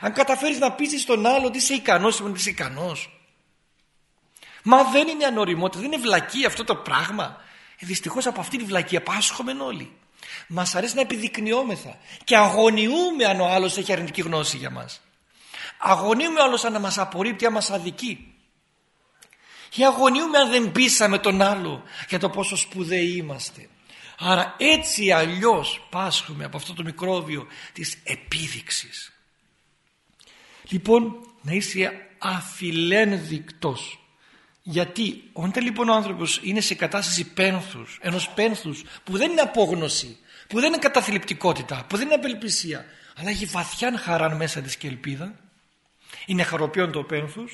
Αν καταφέρεις να πείσεις στον άλλο ότι είσαι ικανός, σημαίνει ότι είσαι ικανός. Μα δεν είναι ανοριμότητα, δεν είναι βλακή αυτό το πράγμα. Ε, Δυστυχώς από αυτή τη βλακία πάσχομεν όλοι. Μας αρέσει να επιδεικνυόμεθα και αγωνιούμε αν ο άλλος έχει αρνητική γνώση για μας. Αγωνιούμε άλλος αν μας απορρίπτει, αν μας αδικεί. Και αγωνιούμε αν δεν πείσαμε τον άλλο για το πόσο σπουδαίοι είμαστε. Άρα έτσι αλλιώς πάσχουμε από αυτό το μικρόβιο της επίδειξης. Λοιπόν να είσαι αφιλένδικτος. Γιατί όταν λοιπόν ο άνθρωπος είναι σε κατάσταση πένθους, ενός πένθους που δεν είναι απόγνωση, που δεν είναι καταθλιπτικότητα, που δεν είναι απελπισία, αλλά έχει βαθιά χαρά μέσα της και ελπίδα, είναι χαροποιόν το πένθους,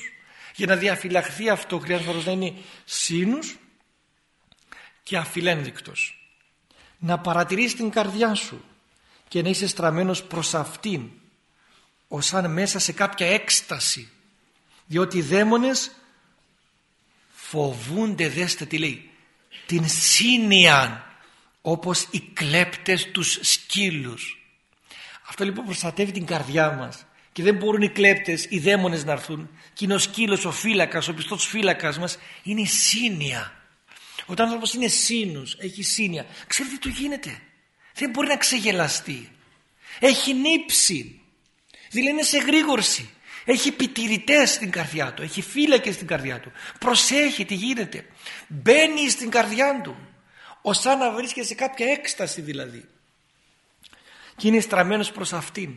για να διαφυλαχθεί αυτό χρειάζεται να είναι σύνους και αφιλένδικτος να παρατηρείς την καρδιά σου και να είσαι στραμμένος προς αυτήν ως αν μέσα σε κάποια έκσταση. Διότι οι δαίμονες φοβούνται δέστε τι λέει την σύνια όπως οι κλέπτες τους σκύλους. Αυτό λοιπόν προστατεύει την καρδιά μας και δεν μπορούν οι κλέπτες, οι δαίμονες να έρθουν και είναι ο σκύλος, ο φύλακας, ο πιστός φύλακας μας είναι η σύνια όταν ο άνθρωπος είναι σύνους, έχει σύνια, ξέρετε τι του γίνεται; Δεν μπορεί να ξεγελαστεί. Έχει νύψη. Δηλαδή είναι σε γρήγορση. Έχει επιτηρητές στην καρδιά του. Έχει φύλακες στην καρδιά του. Προσέχει τι γίνεται. Μπαίνει στην καρδιά του. Ως να βρίσκεται σε κάποια έκσταση δηλαδή. Και είναι στραμμένος προς αυτήν.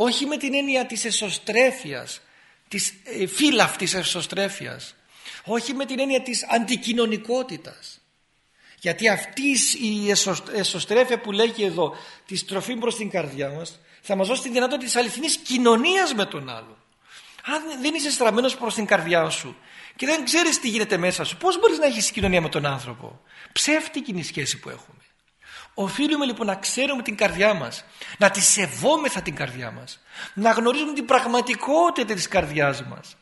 Όχι με την έννοια της εσωστρέφειας. Της ε, φύλαυτης εσωστρέφειας. Όχι με την έννοια της αντικοινωνικότητας. Γιατί αυτή η εσωστρέφεια που λέγει εδώ της στροφή προς την καρδιά μας θα μας δώσει τη δυνατότητα της αληθινής κοινωνίας με τον άλλο. Αν δεν είσαι στραμμένος προς την καρδιά σου και δεν ξέρεις τι γίνεται μέσα σου πώς μπορείς να έχεις κοινωνία με τον άνθρωπο; Ψεύτικη είναι η σχέση που έχουμε Οφείλουμε λοιπόν να ξέρουμε την καρδιά μας, να τη σεβόμεθα την καρδιά μας, να γνωρίζουμε την πραγματικότητα της καρδιάς μας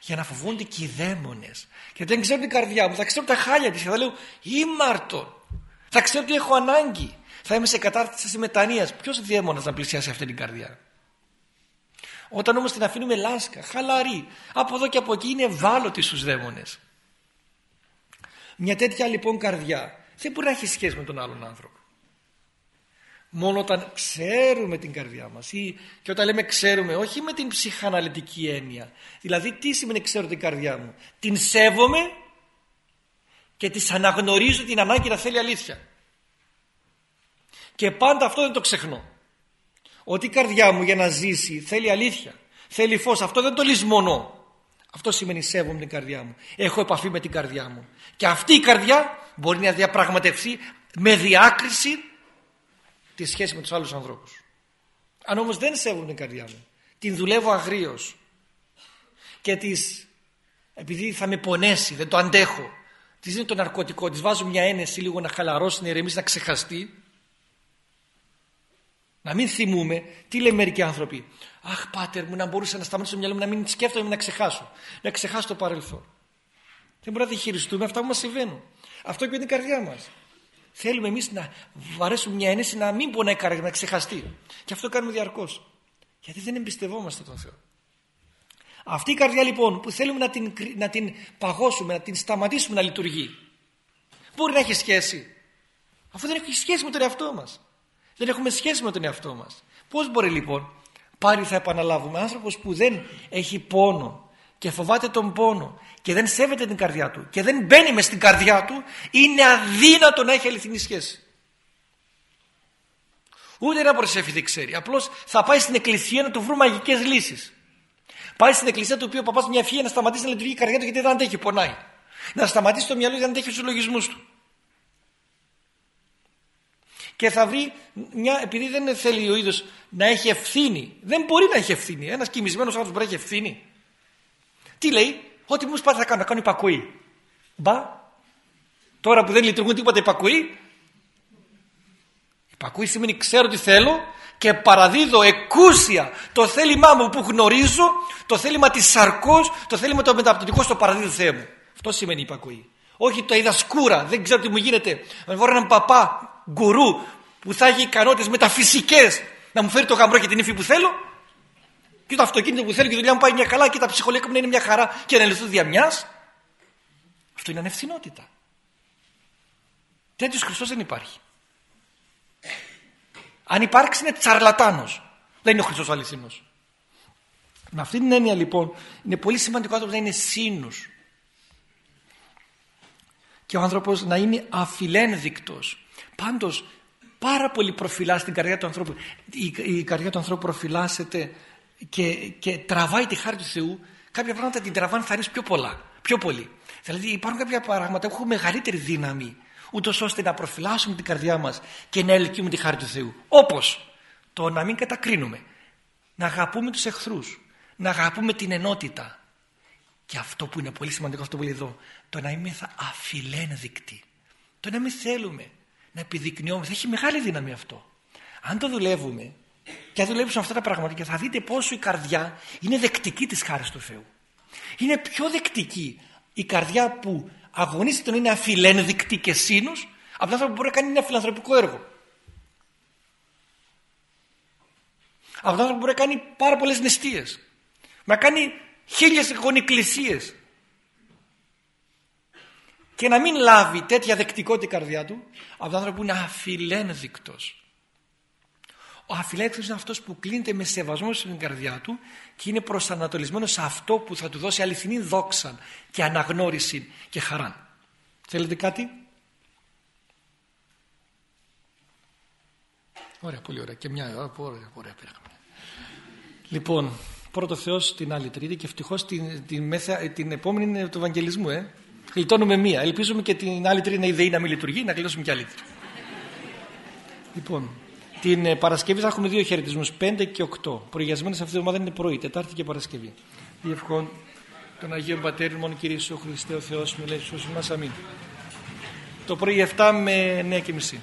για να φοβούνται και οι δαίμονες. Γιατί δεν ξέρουν την καρδιά μου, θα ξέρουν τα χάλια της και θα λέω ήμαρτον. Θα ξέρω ότι έχω ανάγκη. Θα είμαι σε κατάρτιση μετανοίας. Ποιος δαίμονας να πλησιάσει αυτή την καρδιά; Όταν όμως την αφήνουμε λάσκα, χαλαρή, από εδώ και από εκεί είναι ευάλωτη στους δαίμονες. Μια τέτοια λοιπόν καρδιά δεν μπορεί να έχει σχέση με τον άλλον άνθρωπο μόνο όταν ξέρουμε την καρδιά μας ή και όταν λέμε ξέρουμε όχι με την ψυχαναλυτική έννοια. Δηλαδή τι σημαίνει ξέρω την καρδιά μου; Την σέβομαι και της αναγνωρίζω την ανάγκη να θέλει αλήθεια. Και πάντα αυτό δεν το ξεχνώ. Ότι η καρδιά μου για να ζήσει θέλει αλήθεια θέλει φως. Αυτό δεν το λησμονώ. Αυτό σημαίνει σέβομαι την καρδιά μου. Έχω επαφή με την καρδιά μου. Και αυτή η καρδιά μπορεί να διαπραγματευτεί με διάκριση τη σχέση με τους άλλους ανθρώπους. Αν όμως δεν σέβουν την καρδιά μου, την δουλεύω αγρίως και της, επειδή θα με πονέσει, δεν το αντέχω, της είναι το ναρκωτικό, της βάζω μια ένεση λίγο να χαλαρώσει, να ηρεμήσει, να ξεχαστεί, να μην θυμούμε, τι λένε μερικοί άνθρωποι. Αχ, πάτερ μου, να μπορούσα να σταματήσω το μυαλό μου, να μην σκέφτομαι, να ξεχάσω. Να ξεχάσω το παρελθόν. Δεν μπορούμε να διχειριστούμε αυτά που μας συμβαίνουν. Αυτό και είναι η καρδιά μας. Θέλουμε εμείς να βαρέσουμε μια ένεση να μην πονάει καρδιά, να ξεχαστεί. Και αυτό κάνουμε διαρκώς. Γιατί δεν εμπιστευόμαστε τον Θεό. Αυτή η καρδιά λοιπόν που θέλουμε να την, να την παγώσουμε, να την σταματήσουμε να λειτουργεί. Μπορεί να έχει σχέση. Αφού δεν έχει σχέση με τον εαυτό μας. Δεν έχουμε σχέση με τον εαυτό μας. Πώς μπορεί λοιπόν πάλι θα επαναλάβουμε άνθρωπος που δεν έχει πόνο και φοβάται τον πόνο και δεν σέβεται την καρδιά του και δεν μπαίνει μες στην καρδιά του είναι αδύνατο να έχει αληθινή σχέση. Ούτε να προσέφει δεν ξέρει. Απλώς θα πάει στην εκκλησία να του βρουν μαγικές λύσεις. Πάει στην εκκλησία του οποίου ο παπάς μια ευχή να σταματήσει να λειτουργεί η καρδιά του γιατί δεν αντέχει, πονάει. Να σταματήσει το μυαλό γιατί δεν αντέχει τους λογισμού του. Και θα βρει μια, επειδή δεν θέλει ο ίδιο να έχει ευθύνη. Δεν μπορεί να έχει ευθύνη. Ένας κοιμισμένος άνθρωπος μπορεί να έχει ευθύνη. Τι λέει, Ό,τι μου σπάθει θα κάνω, να κάνω υπακοή. Μπα, τώρα που δεν λειτουργούν τίποτα υπακοή, υπακοή σημαίνει ξέρω τι θέλω και παραδίδω εκούσια το θέλημά μου που γνωρίζω, το θέλημα της σαρκός, το θέλημα το μεταπτωτικό στο παραδίδω Θεέ μου. Αυτό σημαίνει υπακοή. Όχι το είδα σκούρα, δεν ξέρω τι μου γίνεται. Να βρω έναν παπά, γκουρού, που θα έχει ικανότητες μεταφυσικές να μου φέρει το γαμπρό και την ύφη που θέλω και το αυτοκίνητο που θέλω και η δουλειά μου πάει μια καλά και τα ψυχολογικά μου είναι μια χαρά και να λυθούν δια μιας. Αυτό είναι ανευθυνότητα. Τέτοιος Χριστός δεν υπάρχει. Αν υπάρξει είναι τσαρλατάνος. Δεν είναι ο Χριστός αληθινός. Με αυτή την έννοια λοιπόν είναι πολύ σημαντικό άνθρωπος να είναι σύνους. Και ο άνθρωπος να είναι αφιλένδεικτος. Πάντως πάρα πολύ προφυλά στην καρδιά του ανθρώπου. Η, η καρδιά του ανθρώπου προφυλάσσεται και, και τραβάει τη χάρη του Θεού. Κάποια πράγματα την τραβάνε θα πιο πολλά. Πιο πολύ. Δηλαδή υπάρχουν κάποια πράγματα που έχουν μεγαλύτερη δύναμη ούτως ώστε να προφυλάσσουμε την καρδιά μας και να ελκύουμε τη χάρη του Θεού. Όπως το να μην κατακρίνουμε, να αγαπούμε τους εχθρούς, να αγαπούμε την ενότητα. Και αυτό που είναι πολύ σημαντικό αυτό που λέει εδώ, το να είμαι αφιλένδεικτοι. Το να μην θέλουμε να επιδεικνυόμαστε. Έχει μεγάλη δύναμη αυτό. Αν το δουλεύουμε και αν δουλέψουμε αυτά τα πράγματα θα δείτε πόσο η καρδιά είναι δεκτική της χάρης του Θεού. Είναι πιο δεκτική η καρδιά που αγωνίζεται να είναι αφιλένδικτη και σύνος από τον άνθρωπο που μπορεί να κάνει ένα φιλανθρωπικό έργο. Από τον άνθρωπο που μπορεί να κάνει πάρα πολλές νηστείες. Να κάνει χίλιες γονικλησίες. Και να μην λάβει τέτοια δεκτικότητα η καρδιά του από τον άνθρωπο που είναι αφιλένδικτος. Ο αφιλένδικτος είναι αυτός που κλείνεται με σεβασμό στην καρδιά του και είναι προσανατολισμένος σε αυτό που θα του δώσει αληθινή δόξα και αναγνώριση και χαρά. Θέλετε κάτι; Ωραία, πολύ ωραία. Και μια ώρα, ωραία, ωραία Λοιπόν, πρώτο Θεός την άλλη τρίτη και ευτυχώς την, την, την επόμενη είναι του Ευαγγελισμού, ε. Γλιτώνουμε μία. Ελπίζουμε και την άλλη τρίτη να η ΔΕΗ να μην λειτουργεί, να γλιτώσουμε κι άλλη τρίτη. Λοιπόν, την ε, Παρασκευή θα έχουμε δύο χαιρετισμούς, 5 και 8. Προγιασμένε αυτή την εβδομάδα είναι πρωί, Τετάρτη και Παρασκευή. Διευχών τον Αγίο Πατέρων, μόνο Κύριε Ιησού Χριστέ ο Θεός, μιλάει στους μας, αμήν. Το πρωί 7 με 9 και μισή.